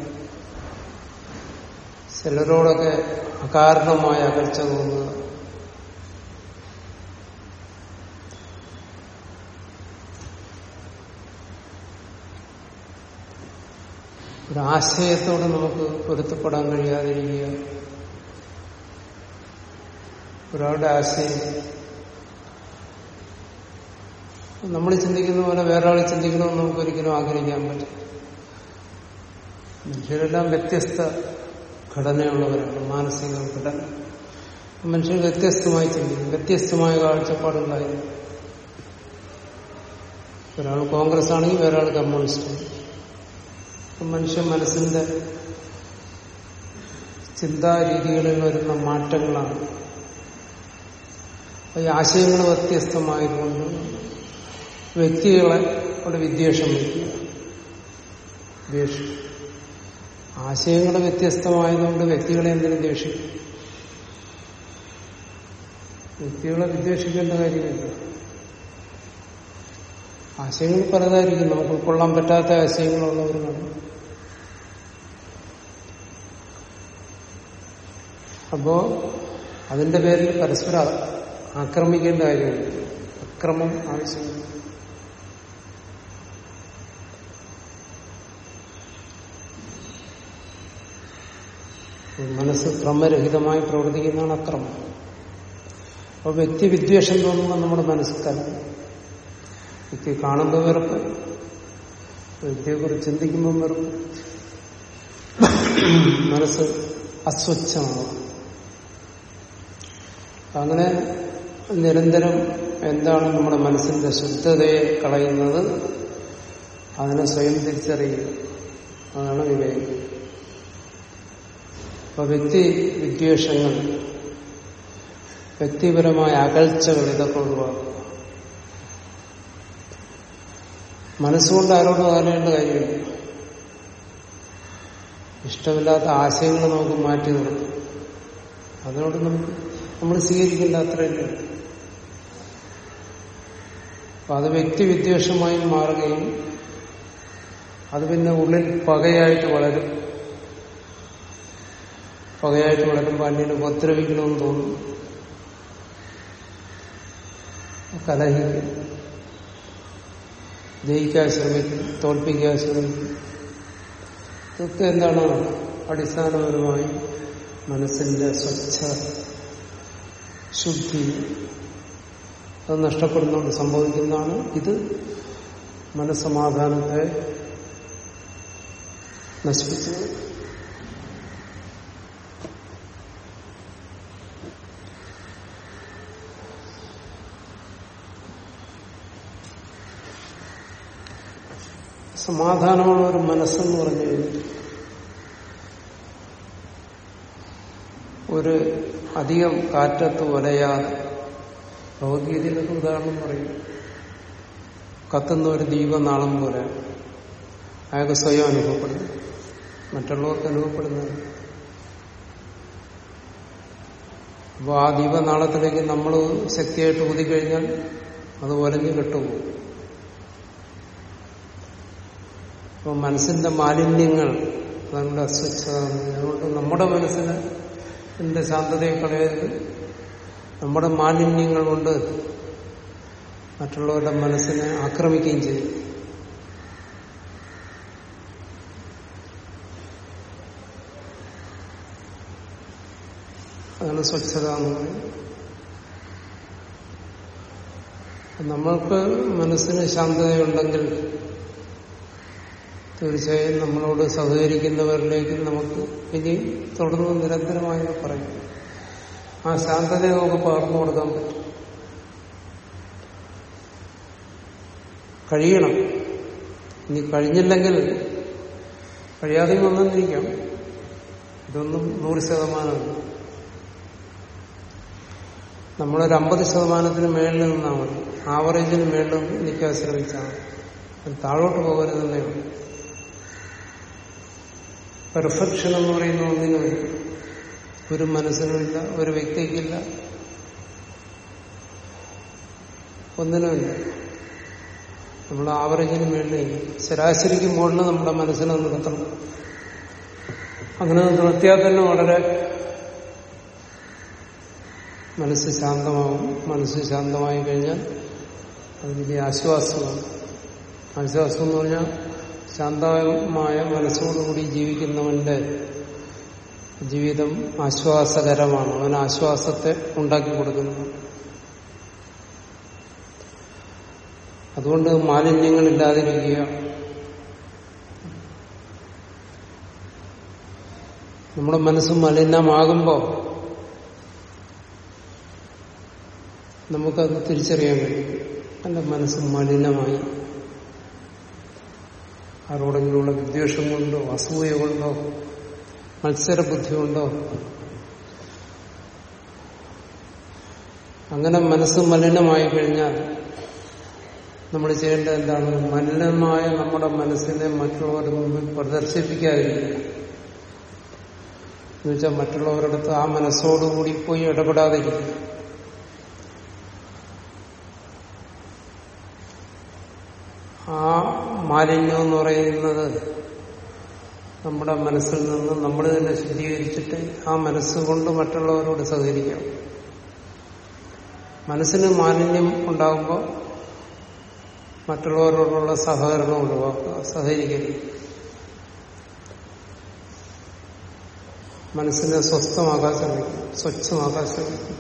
ചിലരോടൊക്കെ അകാരണമായ അകൽച്ച തോന്നുക. ഒരാശയത്തോട് നമുക്ക് പൊരുത്തപ്പെടാൻ കഴിയാതിരിക്കുക. ഒരാളുടെ ആശയം നമ്മൾ ചിന്തിക്കുന്ന പോലെ വേറെ ആൾ ചിന്തിക്കണമെന്ന് നമുക്ക് ഒരിക്കലും ആഗ്രഹിക്കാൻ പറ്റും മനുഷ്യരെല്ലാം വ്യത്യസ്ത ഘടനയുള്ളവരാണ്. മാനസിക ഘടന. മനുഷ്യർ വ്യത്യസ്തമായി ചിന്തിക്കും. വ്യത്യസ്തമായ കാഴ്ചപ്പാടുണ്ടായി ഒരാൾ കോൺഗ്രസ് ആണെങ്കിൽ വേറെ ആൾ കമ്മ്യൂണിസ്റ്റ് മനുഷ്യ മനസ്സിന്റെ ചിന്താരീതികളിൽ വരുന്ന മാറ്റങ്ങളാണ്. ഈ ആശയങ്ങൾ വ്യത്യസ്തമായതുകൊണ്ട് വ്യക്തികളെ അവിടെ വിദ്വേഷം വയ്ക്കുക ആശയങ്ങൾ വ്യത്യസ്തമായതുകൊണ്ട് വ്യക്തികളെ എന്തിനും ദ്വേഷിക്കും വ്യക്തികളെ വിദ്വേഷിക്കേണ്ട കാര്യമില്ല. ആശയങ്ങൾ പലതായിരിക്കും. നമുക്ക് ഉൾക്കൊള്ളാൻ പറ്റാത്ത ആശയങ്ങളുള്ളവരുമാണ് അപ്പോ അതിന്റെ പേരിൽ പരസ്പരം ആക്രമിക്കേണ്ട കാര്യമില്ല. അക്രമം ആവശ്യമില്ല. മനസ്സ് ക്രമരഹിതമായി പ്രവർത്തിക്കുന്നതാണ് അക്രമം. അപ്പോൾ വ്യക്തി വിദ്വേഷം തോന്നുമ്പോൾ നമ്മുടെ മനസ്സ് വ്യക്തി കാണുമ്പോൾ വെറുപ്പ്. വ്യക്തിയെക്കുറിച്ച് ചിന്തിക്കുമ്പോൾ വെറുപ്പ്. മനസ്സ് അസ്വച്ഛമാണ്. അങ്ങനെ നിരന്തരം എന്താണ് നമ്മുടെ മനസ്സിന്റെ ശുദ്ധതയെ കളയുന്നത്? അതിനെ സ്വയം തിരിച്ചറിയുക. അതാണ് വിവേകം. അപ്പൊ വ്യക്തി വിദ്വേഷങ്ങൾ വ്യക്തിപരമായ അകൽച്ചകൾ ഇതൊക്കെ ഒഴിവാക്കുക മനസ്സുകൊണ്ട് ആരോടും അകലേണ്ട കാര്യമില്ല. ഇഷ്ടമില്ലാത്ത ആശയങ്ങൾ നമുക്ക് മാറ്റി നിർത്തും. അതിനോട് നമുക്ക് നമ്മൾ സ്വീകരിക്കേണ്ട അത്രയല്ല അപ്പൊ അത് വ്യക്തി വിദ്വേഷമായി മാറുകയും അത് പിന്നെ ഉള്ളിൽ പകയായിട്ട് വളരും. പകയായിട്ട് വളരുമ്പോൾ അന്യനെ ഉപദ്രവിക്കണമെന്ന് തോന്നും കലഹിക്കും ജയിക്കാൻ ശ്രമിക്കും തോൽപ്പിക്കാൻ ശ്രമിക്കും. ഇതൊക്കെ എന്താണ് അടിസ്ഥാനപരമായി മനസ്സിന്റെ സ്വച്ഛ ശുദ്ധി അത് നഷ്ടപ്പെടുന്നുകൊണ്ട് സംഭവിക്കുന്നതാണ് ഇത്. മനസ്സമാധാനത്തെ നശിപ്പിച്ചത്. സമാധാനമുള്ള ഒരു മനസ്സെന്ന് പറഞ്ഞു കഴിഞ്ഞാൽ. ഒരു അധികം കാറ്റത്ത് വലയാതെ ഭഗവത്ഗീതയിലൊക്കെ ഉദാഹരണം പറയും. കത്തുന്ന ഒരു ദീപനാളം പോലെ അയാൾക്ക് സ്വയം അനുഭവപ്പെടുന്നു. മറ്റുള്ളവർക്ക് അനുഭവപ്പെടുന്നത്. അപ്പോൾ ആ ദീപനാളത്തിലേക്ക് നമ്മൾ ശക്തിയായിട്ട് ഊതിക്കഴിഞ്ഞാൽ അത് ഒലഞ്ഞു കെട്ടുപോകും. അപ്പോൾ മനസ്സിന്റെ മാലിന്യങ്ങൾ നമ്മുടെ അസ്വച്ഛത അതുകൊണ്ട് നമ്മുടെ മനസ്സിന് എന്റെ ശാന്തതയെ കളയരുത്. നമ്മുടെ മാലിന്യങ്ങൾ കൊണ്ട് മറ്റുള്ളവരുടെ മനസ്സിനെ ആക്രമിക്കുകയും ചെയ്യും. അതാണ് സ്വച്ഛത എന്ന് പറയുന്നത്. നമ്മൾക്ക് മനസ്സിന് ശാന്തതയുണ്ടെങ്കിൽ തീർച്ചയായും നമ്മളോട് സഹകരിക്കുന്നവരിലേക്ക് നമുക്ക് ഇനി തുടർന്ന് നിരന്തരമായി പറയും. ആ ശാന്തതയെ നമുക്ക് പകർന്നു കൊടുക്കാൻ പറ്റും. കഴിയണം. ഇനി കഴിഞ്ഞില്ലെങ്കിൽ കഴിയാതെയും വന്നെന്നിരിക്കാം ഇതൊന്നും നൂറ് ശതമാനമല്ല. നമ്മളൊരു അമ്പത് ശതമാനത്തിന് മേളിൽ നിന്നാൽ മതി. ആവറേജിന് മേളിൽ നിൽക്കാൻ ശ്രമിച്ചാൽ താഴോട്ട് പോകരുതെന്നേ ഉള്ളൂ. പെർഫെക്ഷൻ എന്ന് പറയുന്ന ഒന്നിനുമില്ല ഒരു മനസ്സിനുമില്ല ഒരു വ്യക്തിക്കില്ല. ഒന്നിനുമില്ല. നമ്മൾ ആവറേജിന് വേണ്ടി ശരാശരിക്ക് മുകളിൽ നമ്മുടെ മനസ്സിനെ നിർത്തണം. അങ്ങനെ നിർത്തിയാൽ തന്നെ വളരെ മനസ്സ് ശാന്തമാവും. മനസ്സ് ശാന്തമായി കഴിഞ്ഞാൽ അത് വലിയ ആശ്വാസമാണ്. ആശ്വാസം എന്ന് പറഞ്ഞാൽ ശാന്തമായ മനസ്സോടുകൂടി ജീവിക്കുന്നവന്റെ ജീവിതം ആശ്വാസകരമാണ്. അവൻ ആശ്വാസത്തെ ഉണ്ടാക്കി കൊടുക്കുന്നു. അതുകൊണ്ട് മാലിന്യങ്ങൾ ഇല്ലാതിരിക്കുക നമ്മുടെ മനസ്സ് മലിനമാകുമ്പോൾ നമുക്കത് തിരിച്ചറിയാൻ കഴിയും. എന്റെ മനസ്സ് മലിനമായി. ആരോടെങ്കിലുള്ള വിദ്വേഷം കൊണ്ടോ അസൂയ കൊണ്ടോ മത്സരബുദ്ധി കൊണ്ടോ അങ്ങനെ മനസ്സ് മലിനമായി കഴിഞ്ഞാൽ നമ്മൾ ചെയ്യേണ്ടത് എന്താണ്? മലിനമായ നമ്മുടെ മനസ്സിനെ മറ്റുള്ളവരുടെ മുമ്പിൽ പ്രദർശിപ്പിക്കാതിരിക്കുക. എന്നുവെച്ചാൽ മറ്റുള്ളവരുടെ അടുത്ത് ആ മനസ്സോടുകൂടി പോയി ഇടപെടാതിരിക്കുക ആ മാലിന്യം എന്ന് പറയുന്നത് നമ്മുടെ മനസ്സിൽ നിന്ന് നമ്മൾ തന്നെ ശുദ്ധീകരിച്ചിട്ട് ആ മനസ്സുകൊണ്ട് മറ്റുള്ളവരോട് സഹകരിക്കാം. മനസ്സിന് മാലിന്യം ഉണ്ടാകുമ്പോൾ മറ്റുള്ളവരോടുള്ള സഹകരണം ഒഴിവാക്കുക സഹകരിക്കരുത് മനസ്സിനെ സ്വസ്ഥമാക്കാൻ ശ്രമിക്കും സ്വച്ഛമാക്കാൻ ശ്രമിക്കും.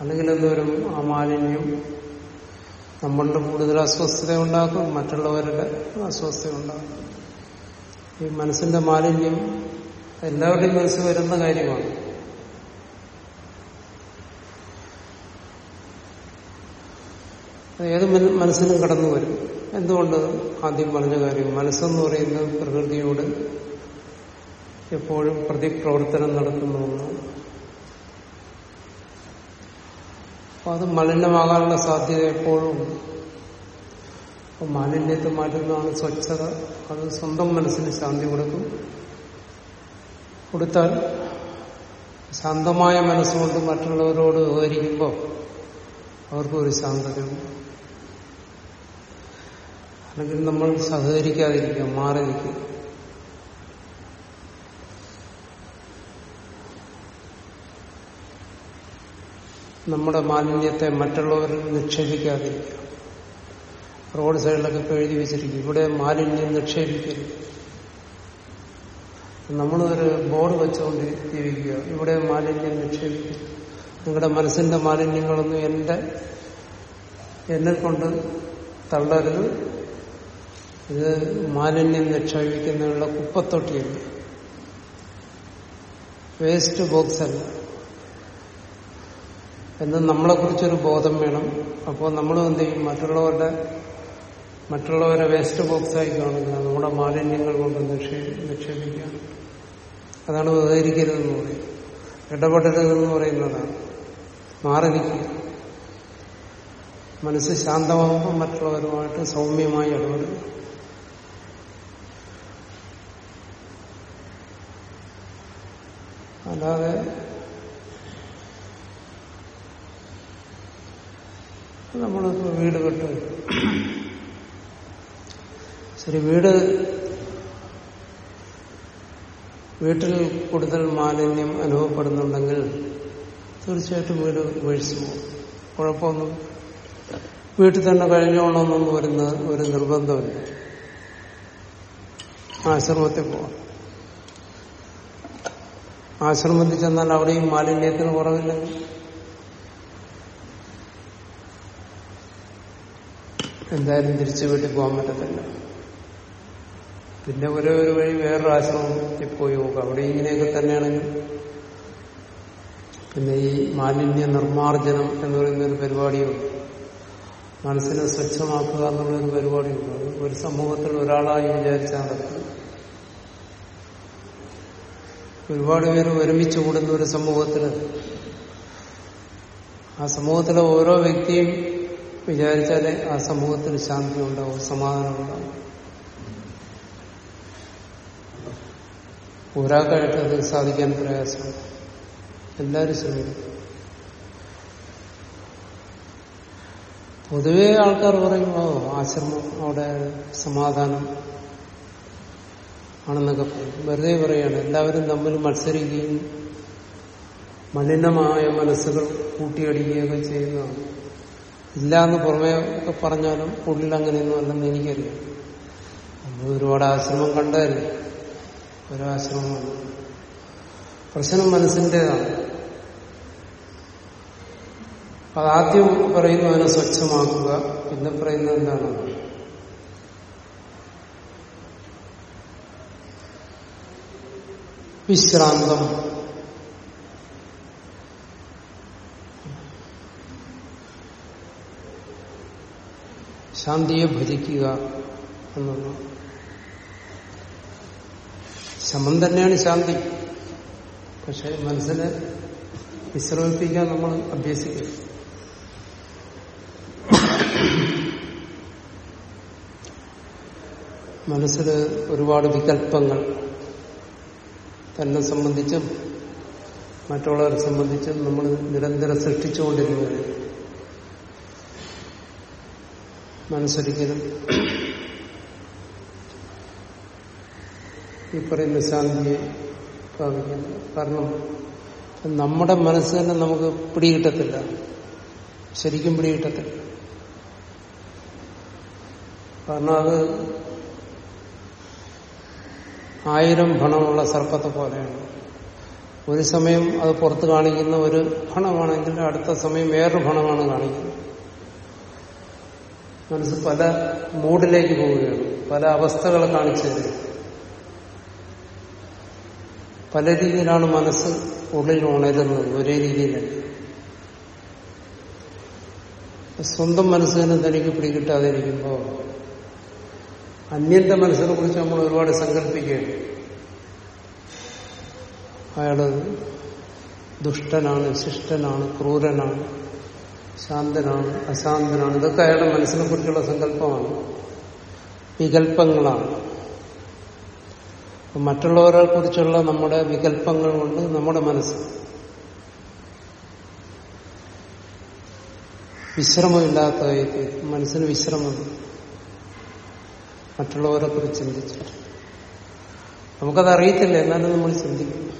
അല്ലെങ്കിൽ എന്തോരം ആ മാലിന്യം നമ്മളുടെ കൂടുതൽ അസ്വസ്ഥത ഉണ്ടാക്കും മറ്റുള്ളവരുടെ അസ്വസ്ഥത ഉണ്ടാക്കും ഈ മനസ്സിന്റെ മാലിന്യം എല്ലാവരുടെയും മനസ്സിൽ വരുന്ന കാര്യമാണ്. ഏത് മനസ്സിനും കടന്നു വരും. എന്തുകൊണ്ട്? ആദ്യം പറഞ്ഞ കാര്യം മനസ്സെന്ന് പറയുന്നത് പ്രകൃതിയോട് എപ്പോഴും പ്രതിപ്രവർത്തനം ഒന്നാണ്. അപ്പൊ അത് മലിനമാകാനുള്ള സാധ്യത എപ്പോഴും അപ്പൊ മാലിന്യത്തെ മാറ്റുന്നതാണ് സ്വച്ഛത. അത് സ്വന്തം മനസ്സിന് ശാന്തി കൊടുക്കും. കൊടുത്താൽ ശാന്തമായ മനസ്സുകൊണ്ട് മറ്റുള്ളവരോട് വിവരിക്കുമ്പോൾ അവർക്കൊരു ശാന്തതയുണ്ട് അല്ലെങ്കിൽ നമ്മൾ സഹകരിക്കാതിരിക്കുക മാറി നിൽക്കുക നമ്മുടെ മാലിന്യത്തെ മറ്റുള്ളവരിൽ നിക്ഷേപിക്കാതിരിക്കുക. റോഡ് സൈഡിലൊക്കെ എഴുതി വെച്ചിരിക്കും ഇവിടെ മാലിന്യം നിക്ഷേപിക്കരുത്. നമ്മളൊരു ബോർഡ് വെച്ചുകൊണ്ട് ജീവിക്കുക ഇവിടെ മാലിന്യം നിക്ഷേപിക്കരുത്. നിങ്ങളുടെ മനസ്സിന്റെ മാലിന്യങ്ങളൊന്നും എന്റെ എന്നെ കൊണ്ട് തള്ളരുത്. ഇത് മാലിന്യം നിക്ഷേപിക്കുന്നതിനുള്ള കുപ്പത്തൊട്ടിയല്ല? വേസ്റ്റ് ബോക്സല്ല എന്ന് നമ്മളെക്കുറിച്ചൊരു ബോധം വേണം. അപ്പോൾ നമ്മൾ എന്ത് ചെയ്യും? മറ്റുള്ളവരുടെ മറ്റുള്ളവരെ വേസ്റ്റ് ബോക്സായി കാണുക നമ്മുടെ മാലിന്യങ്ങൾ കൊണ്ട് നിക്ഷേപിക്കുക അതാണ് ഉപകരിക്കരുതെന്ന് പറയും. ഇടപെടരുതെന്ന് പറയുന്നതാണ്. മാറി നിൽക്കുക മനസ്സ് ശാന്തമാകുമ്പോൾ മറ്റുള്ളവരുമായിട്ട് സൗമ്യമായി ഇടപെടുക. അല്ലാതെ നമ്മളിപ്പോ വീട് കെട്ടും ശരി വീട് വീട്ടിൽ കൂടുതൽ മാലിന്യം അനുഭവപ്പെടുന്നുണ്ടെങ്കിൽ തീർച്ചയായിട്ടും വീട് വീഴ്ച പോകും. കുഴപ്പമൊന്നും വീട്ടിൽ തന്നെ കഴിഞ്ഞോണമെന്നൊന്നും വരുന്ന ഒരു നിർബന്ധമില്ല. ആശ്രമത്തിൽ പോകാം ആശ്രമത്തിൽ ചെന്നാൽ അവിടെയും മാലിന്യത്തിന് കുറവില്ലെങ്കിൽ എന്തായാലും തിരിച്ചു വീട്ടിൽ പോകാൻ പറ്റത്തില്ല. പിന്നെ ഒരേ ഒരു വഴി വേറൊരു ആശ്രമത്തിൽ പോയി നോക്കാം അവിടെ ഇങ്ങനെയൊക്കെ തന്നെയാണെങ്കിൽ പിന്നെ ഈ മാലിന്യ നിർമ്മാർജനം എന്ന് പറയുന്ന ഒരു പരിപാടിയുണ്ട് മനസ്സിനെ സ്വച്ഛമാക്കുക എന്നുള്ളൊരു പരിപാടിയുണ്ട് ഒരു സമൂഹത്തിൽ ഒരാളായി വിചാരിച്ചാൽ ഒരുപാട് പേര് ഒരുമിച്ച് കൂടുന്ന ഒരു സമൂഹത്തിൽ ആ സമൂഹത്തിലെ ഓരോ വ്യക്തിയും വിചാരിച്ചാലേ ആ സമൂഹത്തിൽ ശാന്തി ഉണ്ടാവും സമാധാനം ഉണ്ടാവും. ഒരാൾക്കായിട്ട് അത് സാധിക്കാൻ പ്രയാസമാണ് എല്ലാവരും ശ്രമിക്കും. പൊതുവെ ആൾക്കാർ പറയും ആശ്രമം അവിടെ സമാധാനം ആണെന്നൊക്കെ പറയും വെറുതെ പറയാണ് എല്ലാവരും തമ്മിൽ മത്സരിക്കുകയും മലിനമായ മനസ്സുകൾ കൂട്ടിയടിക്കുകയൊക്കെ ചെയ്യുന്നതാണ്. ഇല്ല എന്ന് പുറമേ ഒക്കെ പറഞ്ഞാലും ഉള്ളിൽ അങ്ങനെയൊന്നും അല്ലെന്ന് എനിക്കറിയാം. നമ്മൾ ഒരുപാട് ആശ്രമം കണ്ടതല്ലേ? ആശ്രമം പ്രശ്നം മനസ്സിന്റെതാണ്. അതാദ്യം പറയുന്നു അതിനെ സ്വച്ഛമാക്കുക പിന്നെ പറയുന്നത് എന്താണ്? വിശ്രാന്തം. ശാന്തിയെ ഭജിക്കുക എന്നുള്ളത്. ശമം തന്നെയാണ് ശാന്തി. പക്ഷെ മനസ്സിനെ വിശ്രമിപ്പിക്കാൻ നമ്മൾ അഭ്യസിക്കും മനസ്സിൽ ഒരുപാട് വികല്പങ്ങൾ തന്നെ സംബന്ധിച്ചും മറ്റുള്ളവരെ സംബന്ധിച്ചും നമ്മൾ നിരന്തരം സൃഷ്ടിച്ചുകൊണ്ടിരിക്കുകയാണ്. മനസ്സൊരിക്കലും ഈ പറയുന്ന ശാന്തിയെ പ്രാപിക്കുന്നു കാരണം നമ്മുടെ മനസ്സ് തന്നെ നമുക്ക് പിടികിട്ടത്തില്ല. ശരിക്കും പിടികിട്ടത്തില്ല. കാരണം അത് ആയിരം ഭണമുള്ള സർപ്പത്തെ പോലെയാണ്. ഒരു സമയം അത് പുറത്ത് കാണിക്കുന്ന ഒരു ഭണമാണെങ്കിൽ അടുത്ത സമയം വേറൊരു ഭണമാണ് കാണിക്കുന്നത്. മനസ്സ് പല മൂഡിലേക്ക് പോവുകയാണ്. പല അവസ്ഥകളെ കാണിച്ചു തരും പല രീതിയിലാണ് മനസ്സ് ഉള്ളിൽ ഉണരുന്നത്. ഒരേ രീതിയിലല്ല. സ്വന്തം മനസ്സിനെ തനിക്ക് പിടികിട്ടാതിരിക്കുമ്പോൾ അന്യന്റെ മനസ്സിനെ കുറിച്ച് നമ്മൾ ഒരുപാട് സങ്കല്പിക്കുകയാണ്. അയാൾ ദുഷ്ടനാണ് ശിഷ്ടനാണ് ക്രൂരനാണ്. ശാന്തനാണ് അശാന്തനാണ്. ഇതൊക്കെ അയാളുടെ മനസ്സിനെ കുറിച്ചുള്ള സങ്കല്പമാണ്. വികല്പങ്ങളാണ്. മറ്റുള്ളവരെ കുറിച്ചുള്ള നമ്മുടെ വികല്പങ്ങൾ കൊണ്ട് നമ്മുടെ മനസ്സ് വിശ്രമമില്ലാത്തതായി മനസ്സിന് വിശ്രമം മറ്റുള്ളവരെ കുറിച്ച് ചിന്തിച്ചിട്ട്. നമുക്കത് അറിയത്തില്ല എന്നാലും നമ്മൾ ചിന്തിക്കും.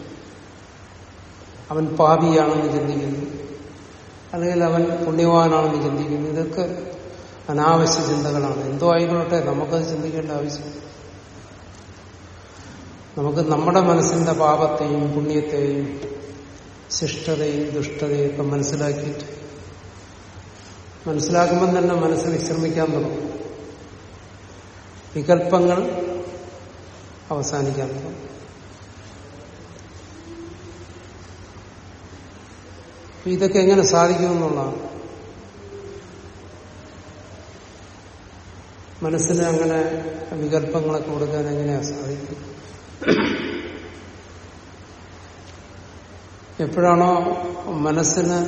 അവൻ പാപിയാണെന്ന് ചിന്തിക്കുന്നു. അല്ലെങ്കിൽ അവൻ പുണ്യവാനാണെന്ന് ചിന്തിക്കുന്നു. ഇതൊക്കെ അനാവശ്യ ചിന്തകളാണ്. എന്തോ ആയിക്കോട്ടെ നമുക്കത് ചിന്തിക്കേണ്ട ആവശ്യം. നമുക്ക് നമ്മുടെ മനസ്സിന്റെ പാപത്തെയും പുണ്യത്തെയും ശിഷ്ടതയും ദുഷ്ടതയും ഒക്കെ മനസ്സിലാക്കിയിട്ട് മനസ്സിലാക്കുമ്പം തന്നെ മനസ്സ് വിശ്രമിക്കാൻ തുടങ്ങും. വികല്പങ്ങൾ അവസാനിക്കാൻ തുടങ്ങും. അപ്പൊ ഇതൊക്കെ എങ്ങനെ സാധിക്കുമെന്നുള്ളതാണ് മനസ്സിന് അങ്ങനെ വികല്പങ്ങളൊക്കെ കൊടുക്കാൻ എങ്ങനെയാ സാധിക്കും? എപ്പോഴാണോ മനസ്സിന്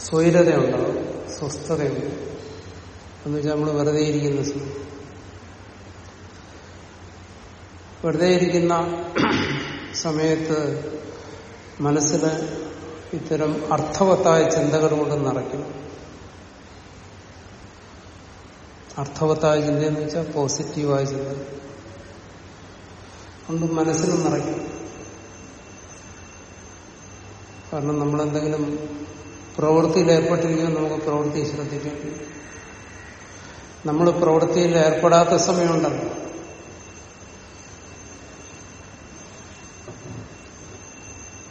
സ്വൈരതയുണ്ടാവും സ്വസ്ഥതയുണ്ട്. എന്ന് വെച്ചാൽ നമ്മൾ വെറുതെ ഇരിക്കുന്ന സമയം വെറുതെ ഇരിക്കുന്ന സമയത്ത് മനസ്സിന് ഇത്തരം അർത്ഥവത്തായ ചിന്തകൾ കൊണ്ട് നിറയ്ക്കും. അർത്ഥവത്തായ ചിന്തയെന്ന് വെച്ചാൽ പോസിറ്റീവായ ചിന്ത. കൊണ്ട് മനസ്സിന് നിറയ്ക്കും. കാരണം നമ്മളെന്തെങ്കിലും പ്രവൃത്തിയിൽ ഏർപ്പെട്ടിരിക്കുമ്പോൾ നമുക്ക് പ്രവൃത്തി ശ്രദ്ധിക്കാം. നമ്മൾ പ്രവൃത്തിയിൽ ഏർപ്പെടാത്ത സമയമുണ്ടല്ലോ.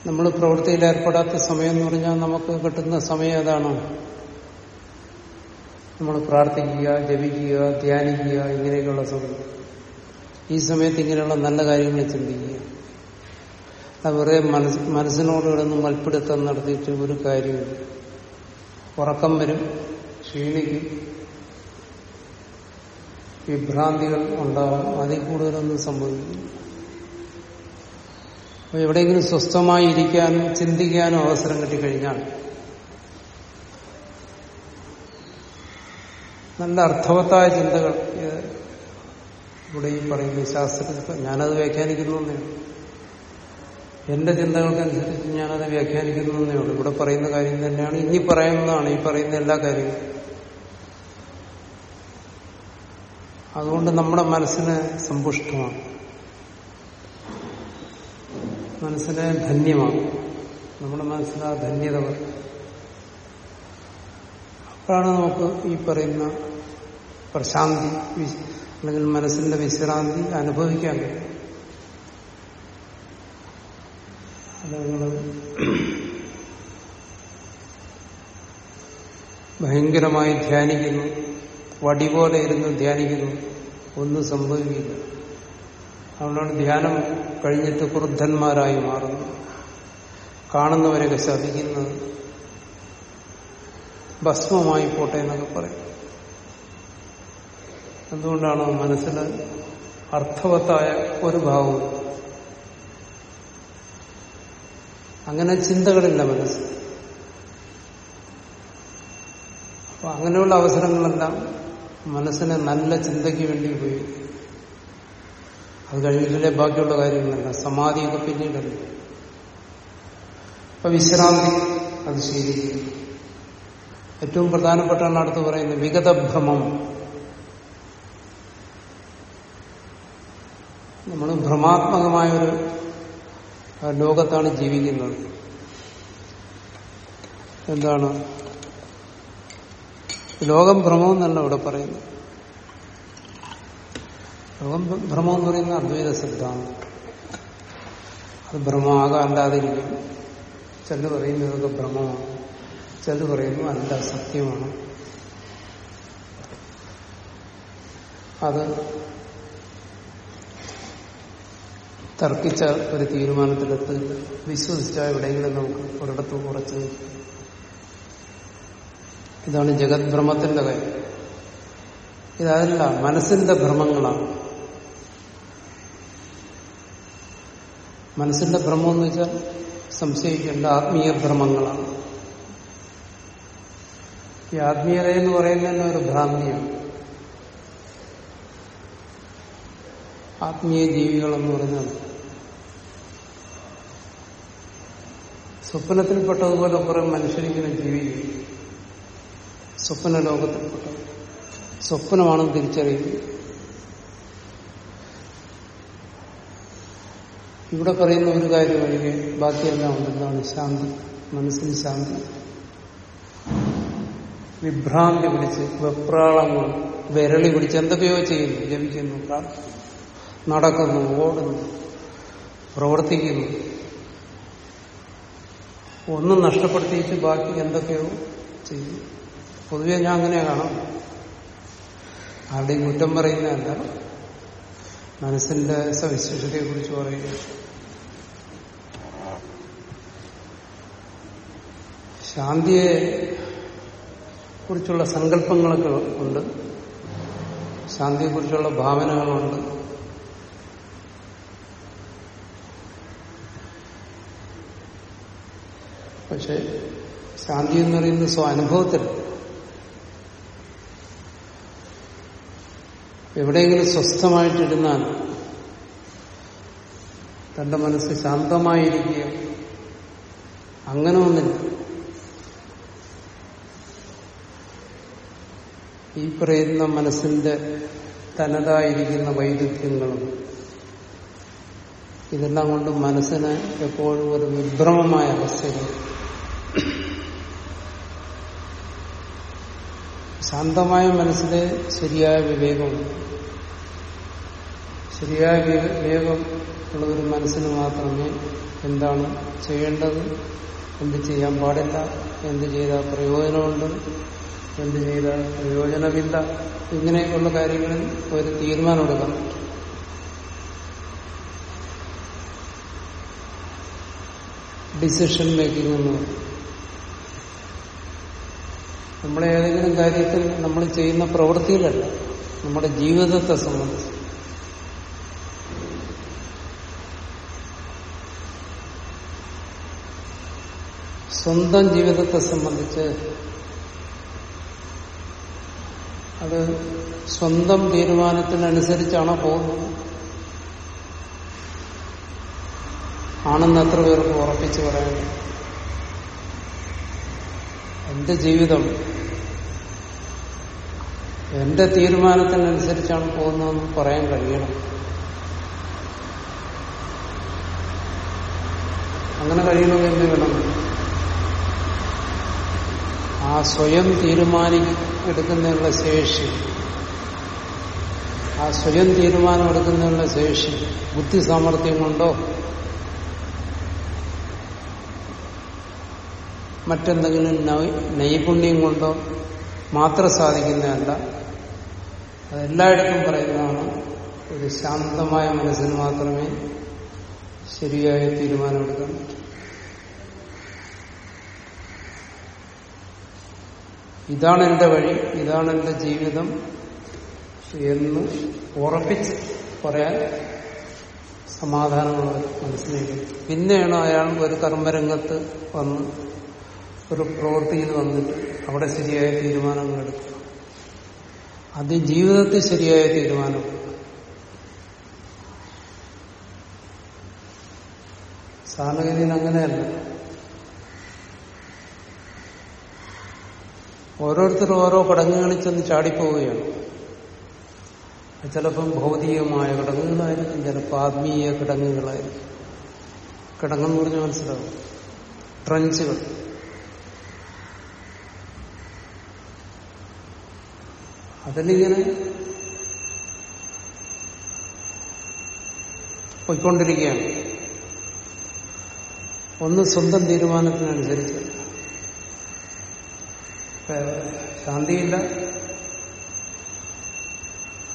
നമ്മൾ പ്രവൃത്തിയിൽ ഏർപ്പെടാത്ത സമയം എന്ന് പറഞ്ഞാൽ നമുക്ക് കിട്ടുന്ന സമയം ഏതാണ്? നമ്മൾ പ്രാർത്ഥിക്കുക ജപിക്കുക ധ്യാനിക്കുക ഇങ്ങനെയൊക്കെയുള്ള സമയം. ഈ സമയത്ത് ഇങ്ങനെയുള്ള നല്ല കാര്യങ്ങൾ ചിന്തിക്കുക. അത് മനസ് മനസ്സിനോട് കിടന്ന് മൽപ്പിടുത്തം നടത്തിയിട്ട് ഒരു കാര്യമില്ല ഉറക്കം വരും ക്ഷീണിക്കും. വിഭ്രാന്തികൾ ഉണ്ടാവും. അതിൽ കൂടുതലൊന്നും സംഭവിക്കും അപ്പൊ എവിടെയെങ്കിലും സ്വസ്ഥമായി ഇരിക്കാനും ചിന്തിക്കാനും അവസരം കിട്ടിക്കഴിഞ്ഞാൽ നല്ല അർത്ഥവത്തായ ചിന്തകൾ ഇവിടെ ഈ പറയുന്ന ശാസ്ത്രത്തിൽ ഞാനത് വ്യാഖ്യാനിക്കുന്നു. എന്റെ ചിന്തകൾക്കനുസരിച്ച് ഞാനത് വ്യാഖ്യാനിക്കുന്നു എന്നേ ഉള്ളൂ. ഇവിടെ പറയുന്ന കാര്യം തന്നെയാണ്. ഇനി പറയുന്നതാണ്. ഈ പറയുന്ന എല്ലാ കാര്യങ്ങളും. അതുകൊണ്ട് നമ്മുടെ മനസ്സിന് സമ്പുഷ്ടമാണ്. മനസ്സിനെ ധന്യമാകും നമ്മുടെ മനസ്സിലാ ധന്യത അപ്പോഴാണ് നമുക്ക് ഈ പറയുന്ന പ്രശാന്തി അല്ലെങ്കിൽ മനസ്സിന്റെ വിശ്രാന്തി അനുഭവിക്കാൻ കഴിയും. ഭയങ്കരമായി ധ്യാനിക്കുന്നു. വടി പോലെ ഇരുന്ന് ധ്യാനിക്കുന്നു. ഒന്നും സംഭവിക്കില്ല. അതുകൊണ്ടാണ് ധ്യാനം കഴിഞ്ഞിട്ട് ക്രുദ്ധന്മാരായി മാറുന്നത് കാണുന്നവരെയൊക്കെ ശ്രദ്ധിക്കുന്നത് ഭസ്മമായി പോട്ടെ എന്നൊക്കെ പറയും. എന്തുകൊണ്ടാണ് മനസ്സിൽ അർത്ഥവത്തായ ഒരു ഭാവം? അങ്ങനെ ചിന്തകളില്ല മനസ്സ്. അപ്പൊ അങ്ങനെയുള്ള അവസരങ്ങളെല്ലാം മനസ്സിനെ നല്ല ചിന്തയ്ക്ക് വേണ്ടി ഉപയോഗിക്കും അത് കഴിഞ്ഞിട്ടില്ലേ ബാക്കിയുള്ള കാര്യങ്ങളല്ല. സമാധിയൊക്കെ പിന്നീട് അപ്പൊ വിശ്രാന്തി അത് ശീലിക്കുക ഏറ്റവും പ്രധാനപ്പെട്ടാണ് അടുത്ത് പറയുന്നത് വിഗതഭ്രമം. നമ്മൾ ഭ്രമാത്മകമായൊരു ലോകത്താണ് ജീവിക്കുന്നത്. എന്താണ്? ലോകം ഭ്രമം എന്നല്ല ഇവിടെ പറയുന്നത്. ഭ്രമം എന്ന് പറയുന്ന അദ്വൈത സിദ്ധാന്തം അത് ഭ്രമമാകാൻ അല്ലാതിരിക്കും. ചിലർ പറയുന്നു ഇതൊക്കെ ഭ്രമമാണ് ചിലർ പറയുന്നു അല്ല സത്യമാണ്. അത് തർക്കിച്ച ഒരു തീരുമാനത്തിലെത്ത് വിശ്വസിച്ചാൽ എവിടെയെങ്കിലും നമുക്ക് ഒരിടത്ത് കുറച്ച് ഇതാണ് ജഗത് ഭ്രമത്തിന്റെ കാര്യം. ഇതല്ല മനസ്സിന്റെ ഭ്രമങ്ങളാണ് മനസ്സിന്റെ ഭ്രമം എന്ന് വെച്ചാൽ സംശയിക്കേണ്ട ആത്മീയ ഭ്രമങ്ങളാണ്. ഈ ആത്മീയത എന്ന് പറയുന്നത് ഒരു ഭ്രാന്തിയാണ്. ആത്മീയ ജീവികളെന്ന് പറഞ്ഞാൽ സ്വപ്നത്തിൽപ്പെട്ടതുപോലെ കുറെ മനുഷ്യരിങ്ങനെ ജീവിക്കും. സ്വപ്ന ലോകത്തിൽപ്പെട്ടത് സ്വപ്നമാണെന്ന് തിരിച്ചറിയുന്നു ഇവിടെ പറയുന്ന ഒരു കാര്യം ഒഴികെ ബാക്കിയെല്ലാം എന്താണ് ശാന്തി മനസ്സിന് ശാന്തി. വിഭ്രാന്തി പിടിച്ച് വെപ്രാളങ്ങൾ വിരളി പിടിച്ച് എന്തൊക്കെയോ ചെയ്യുന്നു ജപിക്കുന്നു നടക്കുന്നു ഓടുന്നു പ്രവർത്തിക്കുന്നു. ഒന്നും നഷ്ടപ്പെടുത്തിയിട്ട് ബാക്കി എന്തൊക്കെയോ ചെയ്യും പൊതുവെ ഞാൻ അങ്ങനെ കാണാം ആരുടെയും കുറ്റം പറയുന്നതല്ല. മനസ്സിന്റെ സവിശേഷതയെ കുറിച്ച് പറയുക. ശാന്തിയെ കുറിച്ചുള്ള സങ്കല്പങ്ങളൊക്കെ ഉണ്ട്. ശാന്തിയെക്കുറിച്ചുള്ള ഭാവനകളുണ്ട്. പക്ഷെ ശാന്തി എന്ന് പറയുന്നത് സ്വ അനുഭവത്തിൽ എവിടെയെങ്കിലും സ്വസ്ഥമായിട്ടിരുന്നാൽ തന്റെ മനസ്സ് ശാന്തമായിരിക്കുക അങ്ങനെ ഒന്നില്ല ഈ പറയുന്ന മനസ്സിന്റെ തനതായിരിക്കുന്ന വൈരുദ്ധ്യങ്ങളും ഇതെല്ലാം കൊണ്ട് മനസ്സിന് എപ്പോഴും ഒരു വിഭ്രമമായ അവസ്ഥയിൽ ശാന്തമായ മനസ്സിൽ ശരിയായ വിവേകമുണ്ട് ശരിയായ വിവേകം ഉള്ള ഒരു മനസ്സിന് മാത്രമേ എന്താണ് ചെയ്യേണ്ടത്? എന്ത് ചെയ്യാൻ പാടില്ല? എന്ത് ചെയ്താൽ പ്രയോജനമുണ്ട്? എന്ത് ചെയ്താൽ പ്രയോജനമില്ല? ഇങ്ങനെയൊക്കെയുള്ള കാര്യങ്ങളിൽ ഒരു തീരുമാനം എടുക്കാൻ പറ്റും. ഡിസിഷൻ മേക്കിംഗ് എന്ന് പറയും. നമ്മളെ ഏതെങ്കിലും കാര്യത്തിൽ നമ്മൾ ചെയ്യുന്ന പ്രവൃത്തിയിലല്ല നമ്മുടെ ജീവിതത്തെ സംബന്ധിച്ച്. സ്വന്തം ജീവിതത്തെ സംബന്ധിച്ച് അത് സ്വന്തം തീരുമാനത്തിനനുസരിച്ചാണോ പോകുന്നത്? ആണെന്ന് എത്ര പേർക്ക് ഉറപ്പിച്ചു പറയാൻ എന്റെ ജീവിതം എന്റെ തീരുമാനത്തിനനുസരിച്ചാണ് പോകുന്നതെന്ന് പറയാൻ കഴിയണം. അങ്ങനെ കഴിയണമെങ്കിൽ എന്ത് വേണം? ആ സ്വയം തീരുമാനി എടുക്കുന്നതിനുള്ള ശേഷി. ആ സ്വയം തീരുമാനം എടുക്കുന്നതിനുള്ള ശേഷി. ബുദ്ധി സാമർഥ്യം കൊണ്ടോ മറ്റെന്തെങ്കിലും നൈപുണ്യം കൊണ്ടോ മാത്രം സാധിക്കുന്നതല്ല. അതെല്ലായിടത്തും പറയുന്നതാണ് ഒരു ശാന്തമായ മനസ്സിന് മാത്രമേ ശരിയായ തീരുമാനമെടുക്കാൻ പറ്റൂ. ഇതാണ് എന്റെ വഴി ഇതാണ് എന്റെ ജീവിതം എന്ന് ഉറപ്പിച്ച് പറയാൻ സമാധാനമുള്ള മനസ്സിലേക്ക് പിന്നെയാണ് അയാൾ ഒരു കർമ്മരംഗത്ത് വന്ന് ഒരു പ്രവൃത്തിയിൽ വന്നിട്ട് അവിടെ ശരിയായ തീരുമാനങ്ങൾ എടുക്കുക അത് ജീവിതത്തിൽ ശരിയായ തീരുമാനം സാധനഗതിയിൽ അങ്ങനെയല്ല. ഓരോരുത്തരും ഓരോ കടങ്ങുകളിൽ ചെന്ന് ചാടിപ്പോവുകയാണ്. ചിലപ്പം ഭൗതികമായ കിടങ്ങുകളായിരിക്കും ചിലപ്പോൾ ആത്മീയ കിടങ്ങുകളായിരിക്കും കിടങ്ങെന്ന് പറഞ്ഞ് മനസ്സിലാവും. ട്രഞ്ചുകൾ. അതിലിങ്ങനെ പോയിക്കൊണ്ടിരിക്കുകയാണ്. ഒന്ന് സ്വന്തം തീരുമാനത്തിനനുസരിച്ച്. ശാന്തിയില്ല.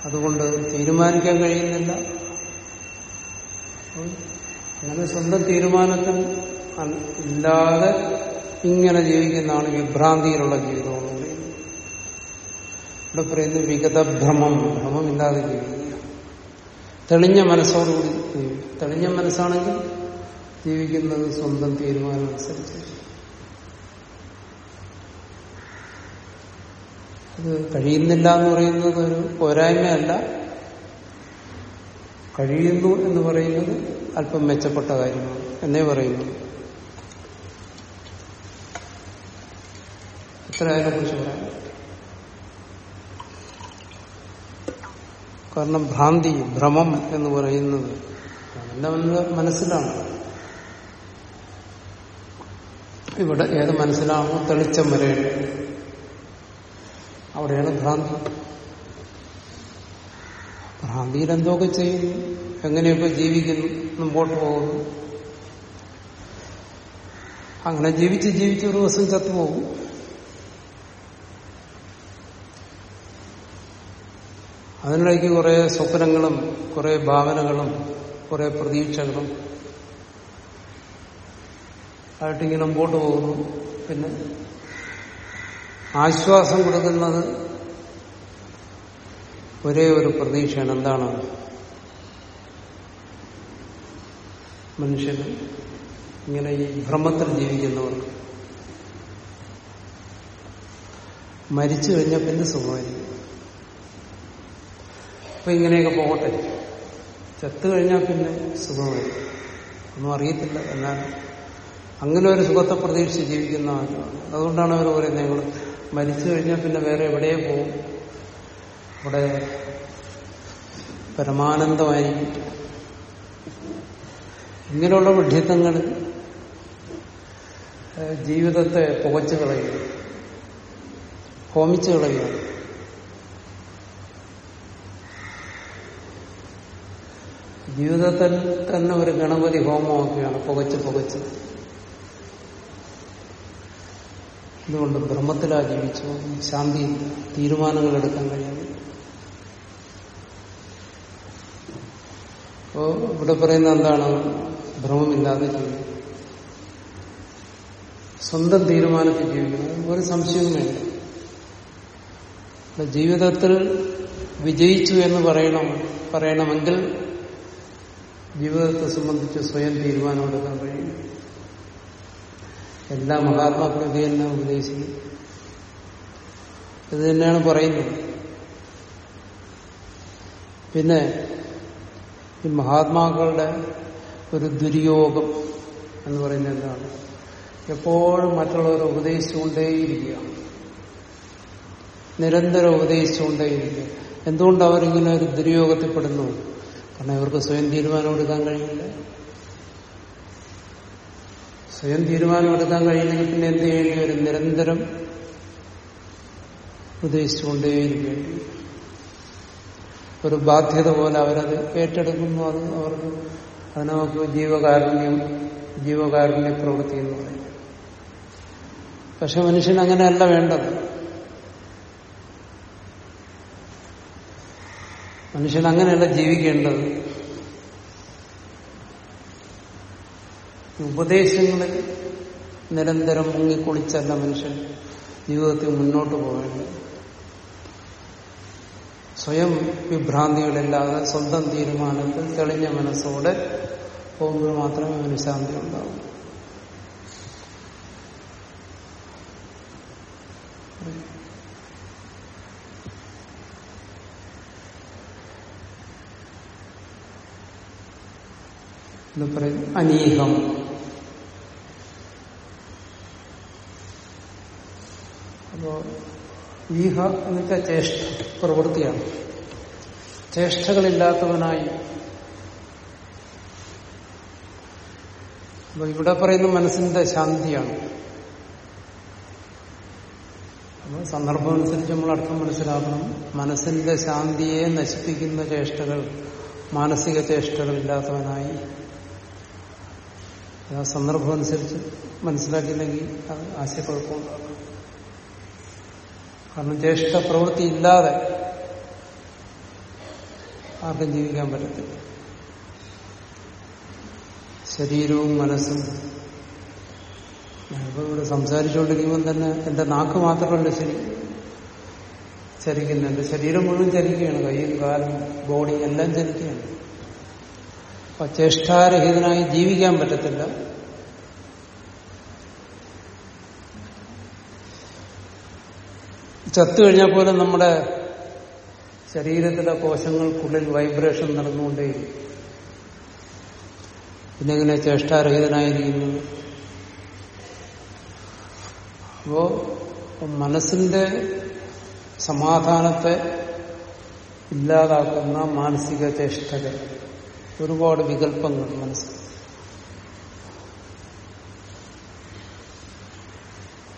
അതുകൊണ്ട് തീരുമാനിക്കാൻ കഴിയുന്നില്ല. അങ്ങനെ സ്വന്തം തീരുമാനത്തിൽ ഇല്ലാതെ ഇങ്ങനെ ജീവിക്കുന്നതാണ് വിഭ്രാന്തിയിലുള്ള ജീവിതം. ഇവിടെ പറയുന്നത് വിഗതഭ്രമം. ഭ്രമമില്ലാതെ ജീവിക്കുക. തെളിഞ്ഞ മനസ്സോടുകൂടി തെളിഞ്ഞ മനസ്സാണെങ്കിൽ ജീവിക്കുന്നത് സ്വന്തം തീരുമാനം അനുസരിച്ച് അത് കഴിയുന്നില്ല എന്ന് പറയുന്നത് ഒരു പോരായ്മയല്ല. കഴിയുന്നു എന്ന് പറയുന്നത് അല്പം മെച്ചപ്പെട്ട കാര്യമാണ്. എന്നേ പറയുന്നു. എത്ര അതിനെക്കുറിച്ച് പറയാം കാരണം ഭ്രാന്തി ഭ്രമം എന്ന് പറയുന്നത് എന്റെ മനസ്സിലാണ്. ഇവിടെ ഏത് മനസ്സിലാണോ തെളിച്ചം വരെ. അവിടെയാണ് ഭ്രാന്തി. ഭ്രാന്തിയിൽ എന്തൊക്കെ ചെയ്യുന്നു എങ്ങനെയൊക്കെ ജീവിക്കുന്നു മുമ്പോട്ട് പോകുന്നു. അങ്ങനെ ജീവിച്ച് ജീവിച്ച് ഒരു ദിവസം ചത്തുപോകും. അതിനിടയ്ക്ക് കുറെ സ്വപ്നങ്ങളും കുറെ ഭാവനകളും കുറെ പ്രതീക്ഷകളും ആയിട്ടിങ്ങനെ മുമ്പോട്ട് പോകുന്നു. പിന്നെ ആശ്വാസം കൊടുക്കുന്നത് ഒരേ ഒരു പ്രതീക്ഷയാണ്. എന്താണ്? മനുഷ്യന് ഇങ്ങനെ ഈ ഭ്രമത്തിൽ ജീവിക്കുന്നവർക്ക്. മരിച്ചു കഴിഞ്ഞാൽ പിന്നെ സുഖമായിരിക്കും. അപ്പൊ ഇങ്ങനെയൊക്കെ പോകട്ടെ. ചത്തു കഴിഞ്ഞാൽ പിന്നെ സുഖമായി. ഒന്നും അറിയത്തില്ല എന്നാൽ അങ്ങനെ ഒരു സുഖത്തെ പ്രതീക്ഷിച്ച് ജീവിക്കുന്ന ആളുകളാണ് അതുകൊണ്ടാണ് അവർ പറയുന്നത് ഞങ്ങൾ മരിച്ചു കഴിഞ്ഞാൽ പിന്നെ വേറെ എവിടെയേ പോകും. അവിടെ പരമാനന്ദമായിരിക്കും. ഇങ്ങനെയുള്ള വിഡ്ഢിത്തങ്ങൾ ജീവിതത്തെ പുകച്ചു കളയുക ഹോമിച്ചു കളയുകയാണ് ജീവിതത്തിൽ തന്നെ ഒരു ഗണപതി ഹോമമൊക്കെയാണ് പുകച്ച് പുകച്ച്. അതുകൊണ്ട് ബ്രഹ്മത്തിലാ ജീവിച്ചു. ശാന്തി തീരുമാനങ്ങൾ എടുക്കാൻ കഴിയുന്നു. അപ്പോ ഇവിടെ പറയുന്ന എന്താണ്? ഭ്രമമില്ലാതെ ജീവിക്കും. സ്വന്തം തീരുമാനത്തിൽ ജീവിക്കുന്നു ഒരു സംശയവും വേണ്ട ജീവിതത്തിൽ വിജയിച്ചു എന്ന് പറയണം പറയണമെങ്കിൽ ജീവിതത്തെ സംബന്ധിച്ച് സ്വയം തീരുമാനമെടുക്കാൻ കഴിയും. എല്ലാ മഹാത്മാക്കളും ഇത് തന്നെ ഉപദേശിക്കും. ഇത് തന്നെയാണ് പറയുന്നത്. പിന്നെ ഈ മഹാത്മാക്കളുടെ ഒരു ദുര്യോഗം എന്ന് പറയുന്നത് എന്താണ്? എപ്പോഴും മറ്റുള്ളവരെ ഉപദേശിച്ചുകൊണ്ടേയിരിക്കുക നിരന്തരം ഉപദേശിച്ചുകൊണ്ടേയിരിക്കുക എന്തുകൊണ്ട് അവരിങ്ങനെ ഒരു ദുര്യോഗത്തിൽപ്പെടുന്നു? കാരണം ഇവർക്ക് സ്വയം തീരുമാനമെടുക്കാൻ കഴിയില്ല. സ്വയം തീരുമാനമെടുക്കാൻ കഴിയില്ലെങ്കിൽ പിന്നെ എന്ത് ചെയ്യേണ്ടി വരും? നിരന്തരം ഉപദേശിച്ചുകൊണ്ടേയിരിക്കേണ്ടി ഒരു ബാധ്യത പോലെ അവരത് ഏറ്റെടുക്കുന്നു. അത് അവർക്ക് അതിനെ ജീവകാരുണ്യം ജീവകാരുണ്യ പ്രവൃത്തി എന്ന് പറയും. പക്ഷെ മനുഷ്യൻ അങ്ങനെയല്ല വേണ്ടത്. മനുഷ്യൻ അങ്ങനെയല്ല ജീവിക്കേണ്ടത്. ഉപദേശങ്ങളിൽ നിരന്തരം മുങ്ങിക്കുളിച്ചല്ല മനുഷ്യൻ ജീവിതത്തിൽ മുന്നോട്ട് പോകേണ്ടത്. സ്വയം വിഭ്രാന്തികളില്ലാതെ സ്വന്തം തീരുമാനത്തിൽ തെളിഞ്ഞ മനസ്സോടെ പോകുമ്പോൾ മാത്രമേ അവന് ശാന്തി ഉണ്ടാവൂ എന്ന് പറയും അനീഹം. അപ്പോ ഈഹ എന്നൊക്കെ ചേഷ്ട പ്രവൃത്തിയാണ്. ചേഷ്ടകളില്ലാത്തവനായി അപ്പൊ ഇവിടെ പറയുന്ന മനസ്സിന്റെ ശാന്തിയാണ്. അപ്പൊ സന്ദർഭം അനുസരിച്ച് നമ്മൾ അർത്ഥം മനസ്സിലാക്കണം. മനസ്സിന്റെ ശാന്തിയെ നശിപ്പിക്കുന്ന ചേഷ്ടകൾ മാനസിക ചേഷ്ടകളില്ലാത്തവനായി ആ സന്ദർഭം അനുസരിച്ച് മനസ്സിലാക്കിയില്ലെങ്കിൽ അത് ആശയക്കുഴപ്പമുണ്ടാകും. കാരണം ജ്യേഷ്ഠ പ്രവൃത്തി ഇല്ലാതെ ആർക്കും ജീവിക്കാൻ പറ്റത്തില്ല. ശരീരവും മനസ്സും ഞാനിപ്പോ ഇവിടെ സംസാരിച്ചുകൊണ്ടിരിക്കുമ്പോൾ തന്നെ എന്റെ നാക്ക് മാത്രമല്ല ശരി ചലിക്കുന്നത് എന്റെ ശരീരം മുഴുവൻ ചലിക്കുകയാണ് കൈയും കാലും ബോഡി എല്ലാം ചലിക്കുകയാണ് അപ്പൊ ചേഷ്ടാരഹിതനായി ജീവിക്കാൻ പറ്റത്തില്ല. ചത്തു കഴിഞ്ഞാൽ പോലും നമ്മുടെ ശരീരത്തിലെ കോശങ്ങൾക്കുള്ളിൽ വൈബ്രേഷൻ നടന്നുകൊണ്ടേയിരിക്കും പിന്നെ ഇങ്ങനെ ചേഷ്ടാരഹിതനായിരിക്കുന്നു? അപ്പോ മനസ്സിന്റെ സമാധാനത്തെ ഇല്ലാതാക്കുന്ന മാനസിക ചേഷ്ടകൾ. ഒരുപാട് വികല്പങ്ങൾ മനസ്സിൽ.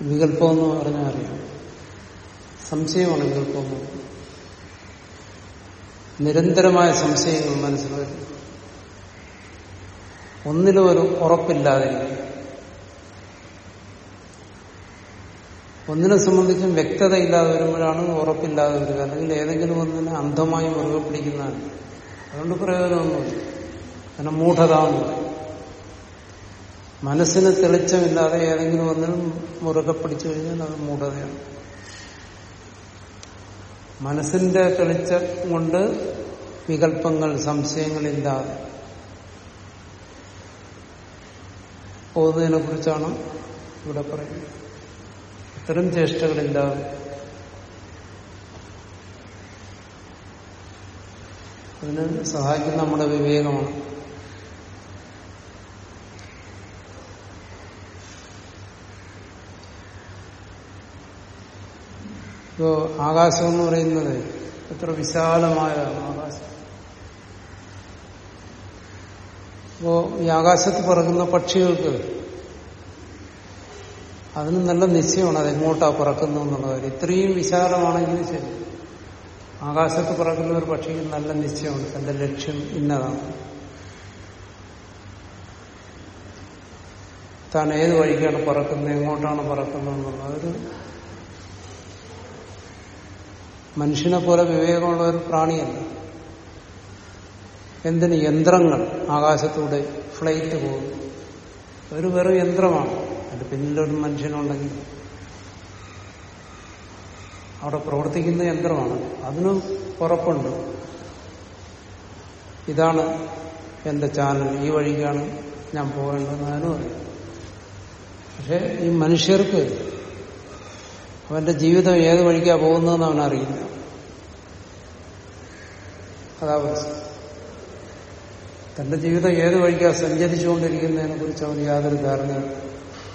വികല്പം എന്ന് പറഞ്ഞാൽ അറിയാം. സംശയമാണ് വികല്പം നിരന്തരമായ സംശയങ്ങൾ മനസ്സിൽ വരും. ഒന്നിലും ഒരു ഉറപ്പില്ലാതെ ഒന്നിനെ സംബന്ധിച്ചും വ്യക്തത ഇല്ലാതെ വരുമ്പോഴാണ് ഉറപ്പില്ലാതെ വരിക. അല്ലെങ്കിൽ ഏതെങ്കിലും ഒന്നിനെ അന്ധമായി മുറുകെ പിടിക്കുന്നതാണ് അതുകൊണ്ട് പ്രയോജനമൊന്നുമില്ല കാരണം മൂഢത എന്ന് പറയും. മനസ്സിന് തെളിച്ചമില്ലാതെ ഏതെങ്കിലും ഒന്നിനും മുറുകെ പിടിച്ചു കഴിഞ്ഞാൽ അത് മൂഢതയാണ്. മനസ്സിന്റെ തെളിച്ചം കൊണ്ട് വികല്പങ്ങൾ സംശയങ്ങളില്ലാതെ. പോകുന്നതിനെ കുറിച്ചാണ് ഇവിടെ പറയുന്നത്. ഇത്തരം ചേഷ്ടകളില്ലാതെ. അതിന് സഹായിക്കുന്ന നമ്മുടെ വിവേകമാണ്. ഇപ്പോ ആകാശം എന്ന് പറയുന്നത് എത്ര വിശാലമായതാണ് ആകാശം. അപ്പോ ഈ ആകാശത്ത് പറക്കുന്ന പക്ഷികൾക്ക് അതിന് നല്ല നിശ്ചയമാണ് അത് എങ്ങോട്ടാ പറക്കുന്നു എന്നുള്ള ഇത്രയും വിശാലമാണെങ്കിലും ശരി. ആകാശത്ത് പറക്കുന്ന ഒരു പക്ഷിക്ക് നല്ല നിശ്ചയമാണ്. തന്റെ ലക്ഷ്യം ഇന്നതാണ്. താൻ ഏത് വഴിക്കാണ് പറക്കുന്നത് എങ്ങോട്ടാണ് പറക്കുന്നത് അതൊരു മനുഷ്യനെ പോലെ വിവേകമുള്ള ഒരു പ്രാണിയല്ല. എന്തിന് യന്ത്രങ്ങൾ ആകാശത്തൂടെ ഫ്ലൈറ്റ് പോകുന്നു? ഒരു വെറും യന്ത്രമാണ്. അതിന്റെ പിന്നിലൊരു മനുഷ്യനുണ്ടെങ്കിൽ അവിടെ പ്രവർത്തിക്കുന്ന യന്ത്രമാണ്. അതിന് ഉറപ്പുണ്ട്. ഇതാണ് എന്റെ ചാനൽ. ഈ വഴിക്കാണ് ഞാൻ പോകേണ്ടതെന്ന് അതിനും അറിയാം. പക്ഷെ ഈ മനുഷ്യർക്ക് അവന്റെ ജീവിതം ഏത് വഴിക്കാ പോകുന്നതെന്ന് അവനറിയില്ല. അതാ പ്രശ്നം. തന്റെ ജീവിതം ഏത് വഴിക്കാ സഞ്ചരിച്ചുകൊണ്ടിരിക്കുന്നതിനെ കുറിച്ച് അവന് യാതൊരു ധാരണ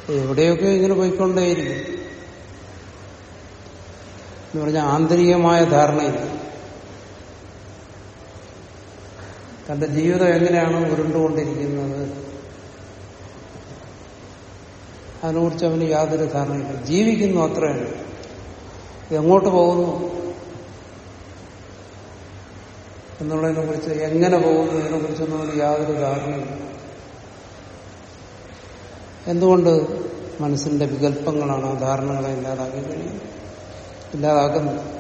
എവിടെയൊക്കെ ഇങ്ങനെ പോയിക്കൊണ്ടേയിരിക്കും. എന്ന് പറഞ്ഞാൽ ആന്തരികമായ ധാരണയില്ല. തന്റെ ജീവിതം എങ്ങനെയാണ് ഉരുണ്ടുകൊണ്ടിരിക്കുന്നത്? അതിനെക്കുറിച്ച് അവന് യാതൊരു ധാരണയില്ല. ജീവിക്കുന്നു അത്രയാണ് എങ്ങോട്ട് പോകുന്നു? എന്നുള്ളതിനെ കുറിച്ച് എങ്ങനെ പോകുന്നു? ഇതിനെ കുറിച്ചൊന്നും അവന് യാതൊരു ധാരണയില്ല. എന്തുകൊണ്ട് മനസ്സിന്റെ വികല്പങ്ങളാണ് ധാരണകളെ ഇല്ലാതാക്കി കഴിയുന്നത്? ഇല്ലാതാക്കുന്നത്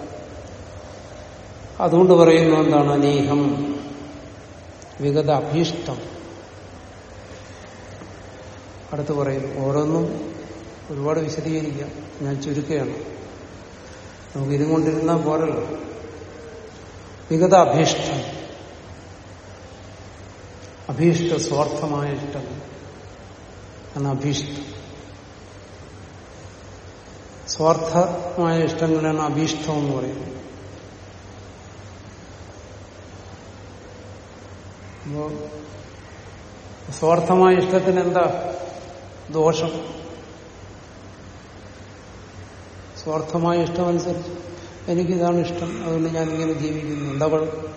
അതുകൊണ്ട് പറയുന്നു എന്താണ്? അനീഹം വിഗത അഭീഷ്ടം അടുത്ത് പറയും ഓരോന്നും ഒരുപാട് വിശദീകരിക്കാം. ഞാൻ ചുരുക്കുകയാണ്. നമുക്ക് ഇതും കൊണ്ടിരുന്നാൽ പോരല്ലോ. വിഗത അഭീഷ്ടം അഭീഷ്ട സ്വാർത്ഥമായ ഇഷ്ടം. ആണ് അഭീഷ്ടം. സ്വാർത്ഥമായ ഇഷ്ടങ്ങളാണ് അഭീഷ്ടം എന്ന് പറയുന്നത്. അപ്പോ സ്വാർത്ഥമായ ഇഷ്ടത്തിന് എന്താ ദോഷം? സ്വാർത്ഥമായ ഇഷ്ടമനുസരിച്ച് എനിക്കിതാണ് ഇഷ്ടം അതുകൊണ്ട് ഞാൻ ഇങ്ങനെ ജീവിക്കുന്നു. എന്താ കുഴപ്പം?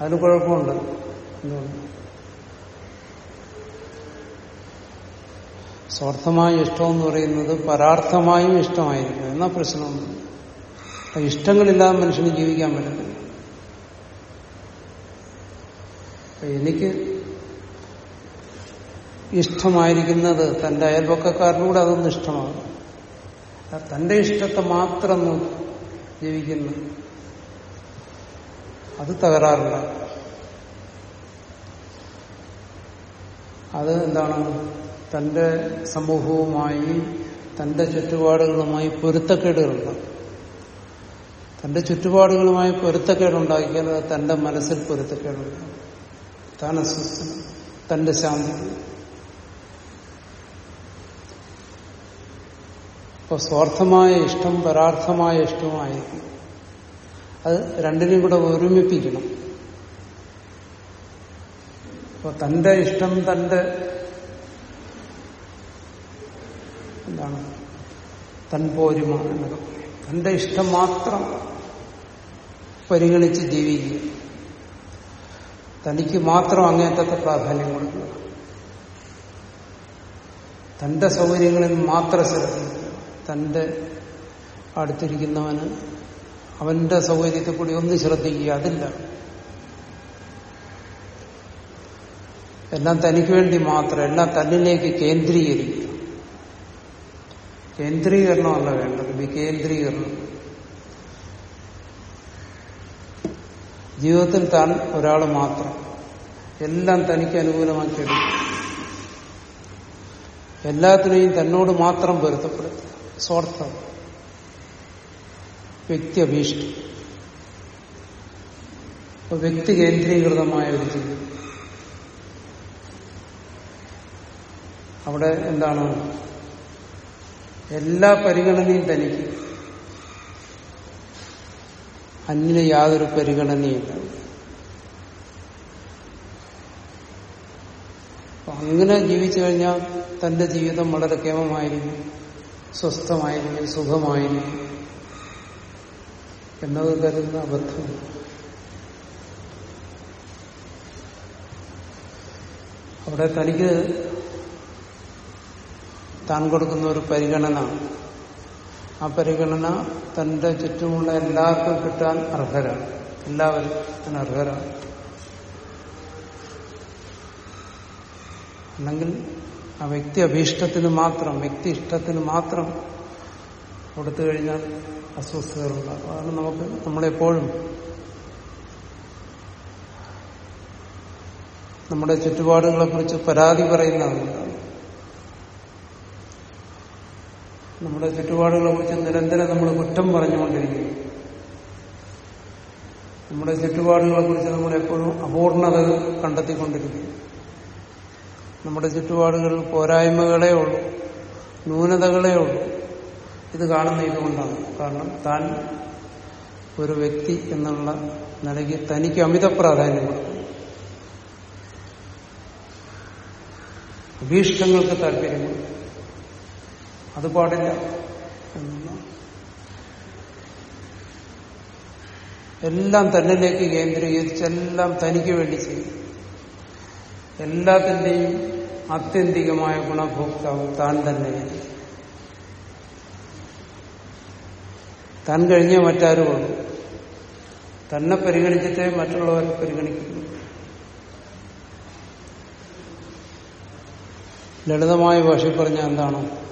അതിന് കുഴപ്പമുണ്ട്. എന്തുകൊണ്ട്? സ്വാർത്ഥമായ ഇഷ്ടം എന്ന് പറയുന്നത് പരാർത്ഥമായും ഇഷ്ടമായിരിക്കും. എന്നാ പ്രശ്നമൊന്നും ഇഷ്ടങ്ങളില്ലാതെ മനുഷ്യന് ജീവിക്കാൻ പറ്റത്തില്ല. എനിക്ക് ഇഷ്ടമായിരിക്കുന്നത് തന്റെ അയൽപക്കക്കാരനൂടെ അതൊന്നും ഇഷ്ടമാണ്. തന്റെ ഇഷ്ടത്തെ മാത്രം ജീവിക്കുന്നു. അത് തകരാറില്ല. അത് എന്താണ്? തന്റെ സമൂഹവുമായി തന്റെ ചുറ്റുപാടുകളുമായി പൊരുത്തക്കേടുകളുണ്ട്. തന്റെ ചുറ്റുപാടുകളുമായി പൊരുത്തക്കേടുണ്ടാക്കിയാൽ അത് തന്റെ മനസ്സിൽ പൊരുത്തക്കേടുണ്ട്. താൻ അസ്വസ്ഥ തന്റെ ശാന്തി. അപ്പൊ സ്വാർത്ഥമായ ഇഷ്ടം പരാർത്ഥമായ ഇഷ്ടമായിരിക്കും അത് രണ്ടിനെയും കൂടെ ഒരുമിപ്പിക്കണം. അപ്പൊ തന്റെ ഇഷ്ടം തന്റെ എന്താണ് തൻപോരിമ എന്നൊക്കെ പറയും. തന്റെ ഇഷ്ടം മാത്രം പരിഗണിച്ച് ജീവിക്കുക. തനിക്ക് മാത്രം അങ്ങേറ്റത്തെ പ്രാധാന്യം കൊടുക്കുക. തന്റെ സൗകര്യങ്ങളിൽ മാത്രം ശ്രദ്ധിക്കുക. തന്റെ അടുത്തിരിക്കുന്നവന് അവന്റെ സൗകര്യത്തെ കൂടി ഒന്ന് ശ്രദ്ധിക്കുക. അതില്ല. എല്ലാം തനിക്ക് വേണ്ടി മാത്രം എല്ലാം തന്നിലേക്ക് കേന്ദ്രീകരിക്കുക. കേന്ദ്രീകരണമല്ല വേണ്ടത് വികേന്ദ്രീകരണം. ജീവിതത്തിൽ താൻ ഒരാൾ മാത്രം. എല്ലാം തനിക്ക് അനുകൂലമാക്കിയെടുക്കും. എല്ലാത്തിനെയും തന്നോട് മാത്രം പൊരുത്തപ്പെടുത്തുക സ്വാർത്ഥം. വ്യക്തിയഭീഷ്ടി. വ്യക്തി കേന്ദ്രീകൃതമായ ഒരു ജീവിതം. അവിടെ എന്താണ് എല്ലാ പരിഗണനയും തനിക്ക്. അന്യന് യാതൊരു പരിഗണനയില്ല അങ്ങനെ ജീവിച്ചു കഴിഞ്ഞാൽ തന്റെ ജീവിതം വളരെ കേമമായിരിക്കും സ്വസ്ഥമായിരിക്കും സുഖമായിരിക്കും എന്നത് കരുതുന്ന അബദ്ധം. അവിടെ തനിക്ക് താൻ കൊടുക്കുന്ന ഒരു പരിഗണന. ആ പരിഗണന തന്റെ ചുറ്റുമുള്ള എല്ലാവർക്കും കിട്ടാൻ അർഹരാണ്. എല്ലാവരും അർഹരാണ്. അല്ലെങ്കിൽ ആ വ്യക്തി അഭീഷ്ടത്തിന് മാത്രം വ്യക്തി ഇഷ്ടത്തിന് മാത്രം കൊടുത്തു കഴിഞ്ഞാൽ അസ്വസ്ഥതകളുണ്ടാകും അതാണ് നമുക്ക് നമ്മളെപ്പോഴും നമ്മുടെ ചുറ്റുപാടുകളെ കുറിച്ച് പരാതി പറയുന്നതുകൊണ്ടാണ് നമ്മുടെ ചുറ്റുപാടുകളെ കുറിച്ച് നിരന്തരം നമ്മൾ കുറ്റം പറഞ്ഞുകൊണ്ടിരിക്കുന്നു. നമ്മുടെ ചുറ്റുപാടുകളെ കുറിച്ച് നമ്മൾ എപ്പോഴും അപൂർണതകൾ കണ്ടെത്തിക്കൊണ്ടിരിക്കുന്നു. നമ്മുടെ ചുറ്റുപാടുകളിൽ പോരായ്മകളേ ഉള്ളൂ ന്യൂനതകളേ ഉള്ളൂ. ഇത് കാണുന്ന ഇതുകൊണ്ടാണ്. കാരണം താൻ ഒരു വ്യക്തി എന്നുള്ള നിലയ്ക്ക് തനിക്ക് അമിത പ്രാധാന്യം കൊടുക്കും അഭീഷ്ടങ്ങൾക്ക് താല്പര്യങ്ങൾ അത് പാടില്ല. എല്ലാം തന്നിലേക്ക് കേന്ദ്രീകരിച്ച് എല്ലാം തനിക്ക് വേണ്ടി ചെയ്യും. എല്ലാത്തിന്റെയും ആത്യന്തികമായ ഗുണഭോക്താവ് താൻ തന്നെ താൻ കഴിഞ്ഞ മറ്റാരുമാണ്. തന്നെ പരിഗണിച്ചിട്ടേ മറ്റുള്ളവരെ പരിഗണിക്കുന്നു. ലളിതമായ ഭാഷയിൽ പറഞ്ഞാൽ എന്താണ്?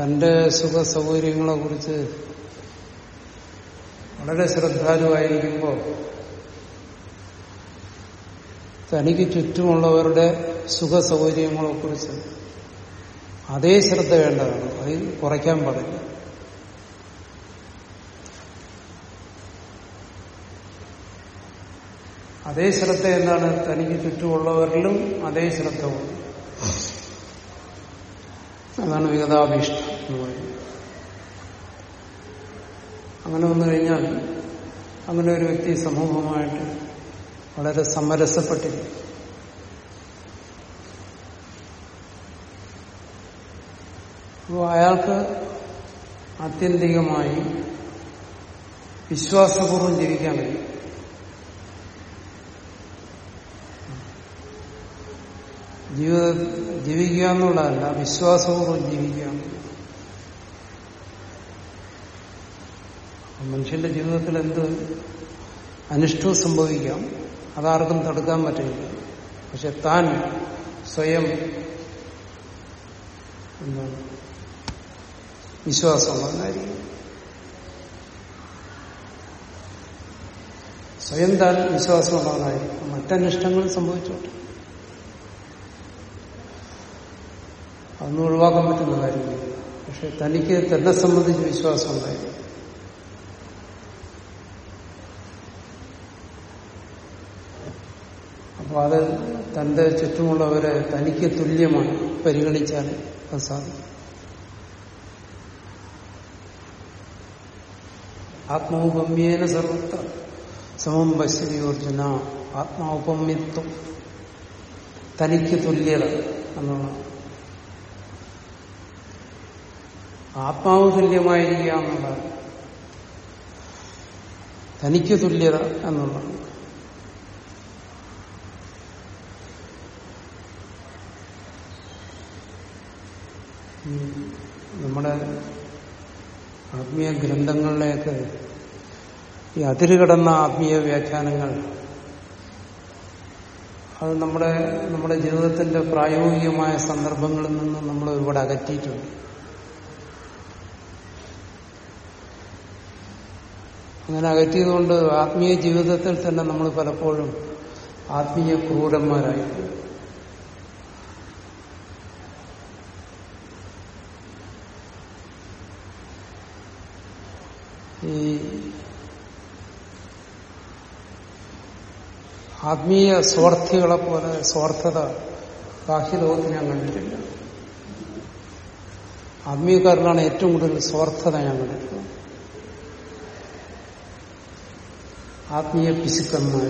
തന്റെ സുഖ സൗകര്യങ്ങളെ കുറിച്ച് വളരെ ശ്രദ്ധാലുവായിരിക്കുമ്പോൾ തനിക്ക് ചുറ്റുമുള്ളവരുടെ സുഖ സൗകര്യങ്ങളെ കുറിച്ച് അതേ ശ്രദ്ധ വേണ്ടതാണ്. അതിൽ കുറയ്ക്കാൻ പാടില്ല. അതേ ശ്രദ്ധ എന്താണ് തനിക്ക് ചുറ്റുമുള്ളവരിലും അതേ ശ്രദ്ധ ഉണ്ട് അതാണ് വിഗതാഭീഷ്ടം എന്ന് പറയുന്നത്. അങ്ങനെ വന്നു കഴിഞ്ഞാൽ അങ്ങനെ ഒരു വ്യക്തി സമൂഹമായിട്ട് വളരെ സമരസപ്പെട്ടിരിക്കും. അപ്പോൾ അയാൾക്ക് ആത്യന്തികമായി വിശ്വാസപൂർവം ജീവിക്കാൻ കഴിയും. ജീവിത ജീവിക്കുക എന്നുള്ളതല്ല വിശ്വാസപൂർവം ജീവിക്കുക. മനുഷ്യന്റെ ജീവിതത്തിൽ എന്ത് അനിഷ്ടവും സംഭവിക്കാം. അതാർക്കും തടുക്കാൻ പറ്റില്ല. പക്ഷെ താൻ സ്വയം എന്താണ്? വിശ്വാസമുള്ളതായിരിക്കും സ്വയം താൻ വിശ്വാസമുള്ളതായിരിക്കും മറ്റനിഷ്ടങ്ങൾ സംഭവിച്ചോട്ടെ. അതൊന്നും ഒഴിവാക്കാൻ പറ്റുന്ന കാര്യമില്ല പക്ഷെ തനിക്ക് തന്നെ സംബന്ധിച്ച് വിശ്വാസം ഉണ്ടായിരുന്നു അപ്പൊ അത് തന്റെ ചുറ്റുമുള്ളവരെ തനിക്ക് തുല്യമായി പരിഗണിച്ചാൽ അത് സാധിക്കും. ആത്മൗപമ്യേന സർവത്ര സമം പശ്യതിയോർജുന ആത്മാൗപമ്യത്വം തനിക്ക് തുല്യത എന്നുള്ളതാണ് ആത്മാവ് തുല്യമായിരിക്കുക എന്നുള്ളതാണ് തനിക്ക് തുല്യത എന്നുള്ളതാണ് നമ്മുടെ ആത്മീയ ഗ്രന്ഥങ്ങളിലേക്ക് ഈ അതിരുകടന്ന ആത്മീയ വ്യാഖ്യാനങ്ങൾ അത് നമ്മുടെ നമ്മുടെ ജീവിതത്തിന്റെ പ്രായോഗികമായ സന്ദർഭങ്ങളിൽ നിന്ന് നമ്മൾ ഒരുപാട് അകറ്റിയിട്ടുണ്ട്. അങ്ങനെ അകറ്റിയതുകൊണ്ട് ആത്മീയ ജീവിതത്തിൽ തന്നെ നമ്മൾ പലപ്പോഴും ആത്മീയ ക്രൂരന്മാരായി ഈ ആത്മീയ സ്വാർത്ഥികളെ പോലെ സ്വാർത്ഥത ബാഹ്യലോകത്ത് ഞാൻ കണ്ടിട്ടില്ല. ആത്മീയക്കാരിലാണ് ഏറ്റവും കൂടുതൽ സ്വാർത്ഥത ഞാൻ കണ്ടിട്ടുള്ളത്. ആത്മീയ പിശുക്കന്മാർ.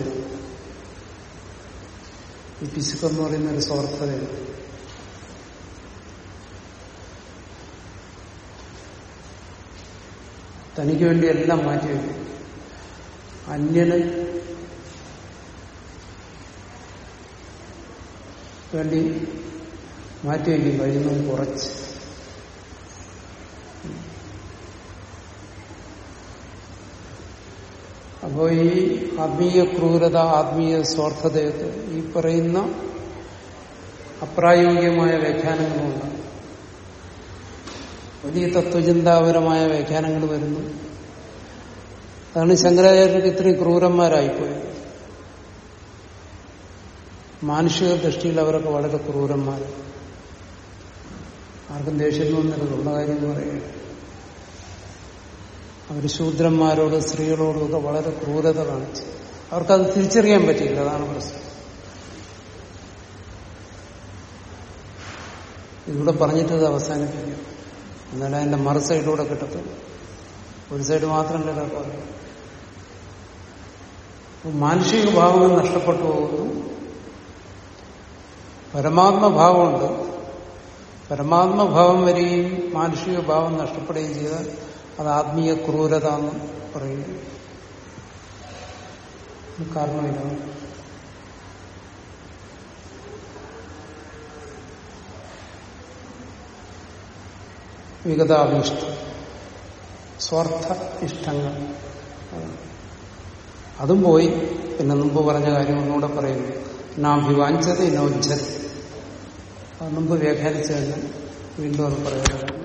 ഈ പിശുക്കെന്ന് പറയുന്ന ഒരു സ്വാർത്ഥതയാണ് തനിക്ക് വേണ്ടി എല്ലാം മാറ്റിവെക്കും അന്യന് വേണ്ടി മാറ്റി വയ്ക്കും. കഴിയുന്നത് കുറച്ച്. അപ്പോൾ ഈ ആത്മീയ ക്രൂരത ആത്മീയ സ്വാർത്ഥതയൊക്കെ ഈ പറയുന്ന അപ്രായോഗികമായ വ്യാഖ്യാനങ്ങളുണ്ട്. വലിയ തത്വചിന്താപരമായ വ്യാഖ്യാനങ്ങൾ വരുന്നു. അതാണ് ശങ്കരാചാര്യർക്ക് ഇത്രയും ക്രൂരന്മാരായിപ്പോയത്. മാനുഷിക ദൃഷ്ടിയിൽ അവരൊക്കെ വളരെ ക്രൂരന്മാർ ആർക്കും ദേഷ്യം തോന്നരുതുള്ള കാര്യം എന്ന് പറയുന്നത് അവർ ശൂദ്രന്മാരോട് സ്ത്രീകളോടും ഒക്കെ വളരെ ക്രൂരത കാണിച്ചു അവർക്കത് തിരിച്ചറിയാൻ പറ്റിയില്ല. അതാണ് പ്രശ്നം. ഇവിടെ പറഞ്ഞിട്ട് ഇത് അവസാനിപ്പിക്കും. എന്നാലും അതിന്റെ മറു സൈഡിലൂടെ കിട്ടത്തുള്ളൂ. ഒരു സൈഡ് മാത്രമല്ല പറയും മാനുഷിക ഭാവങ്ങൾ നഷ്ടപ്പെട്ടു പോകുന്നു. പരമാത്മഭാവമുണ്ട് പരമാത്മഭാവം വരികയും മാനുഷിക ഭാവം നഷ്ടപ്പെടുകയും ചെയ്താൽ അത് ആത്മീയ ക്രൂരത എന്ന് പറയുന്നു കാരണം ഇതാണ്. വിഗതാഭിഷ്ടം സ്വാർത്ഥ ഇഷ്ടങ്ങൾ അതും പോയി. പിന്നെ മുമ്പ് പറഞ്ഞ കാര്യം ഒന്നുകൂടെ പറയുന്നു. നാഭിവാഞ്ചത് നോജ്ജത് അത് മുമ്പ് വ്യാഖ്യാനിച്ചു കഴിഞ്ഞാൽ വീണ്ടും അത് പറയുന്നത്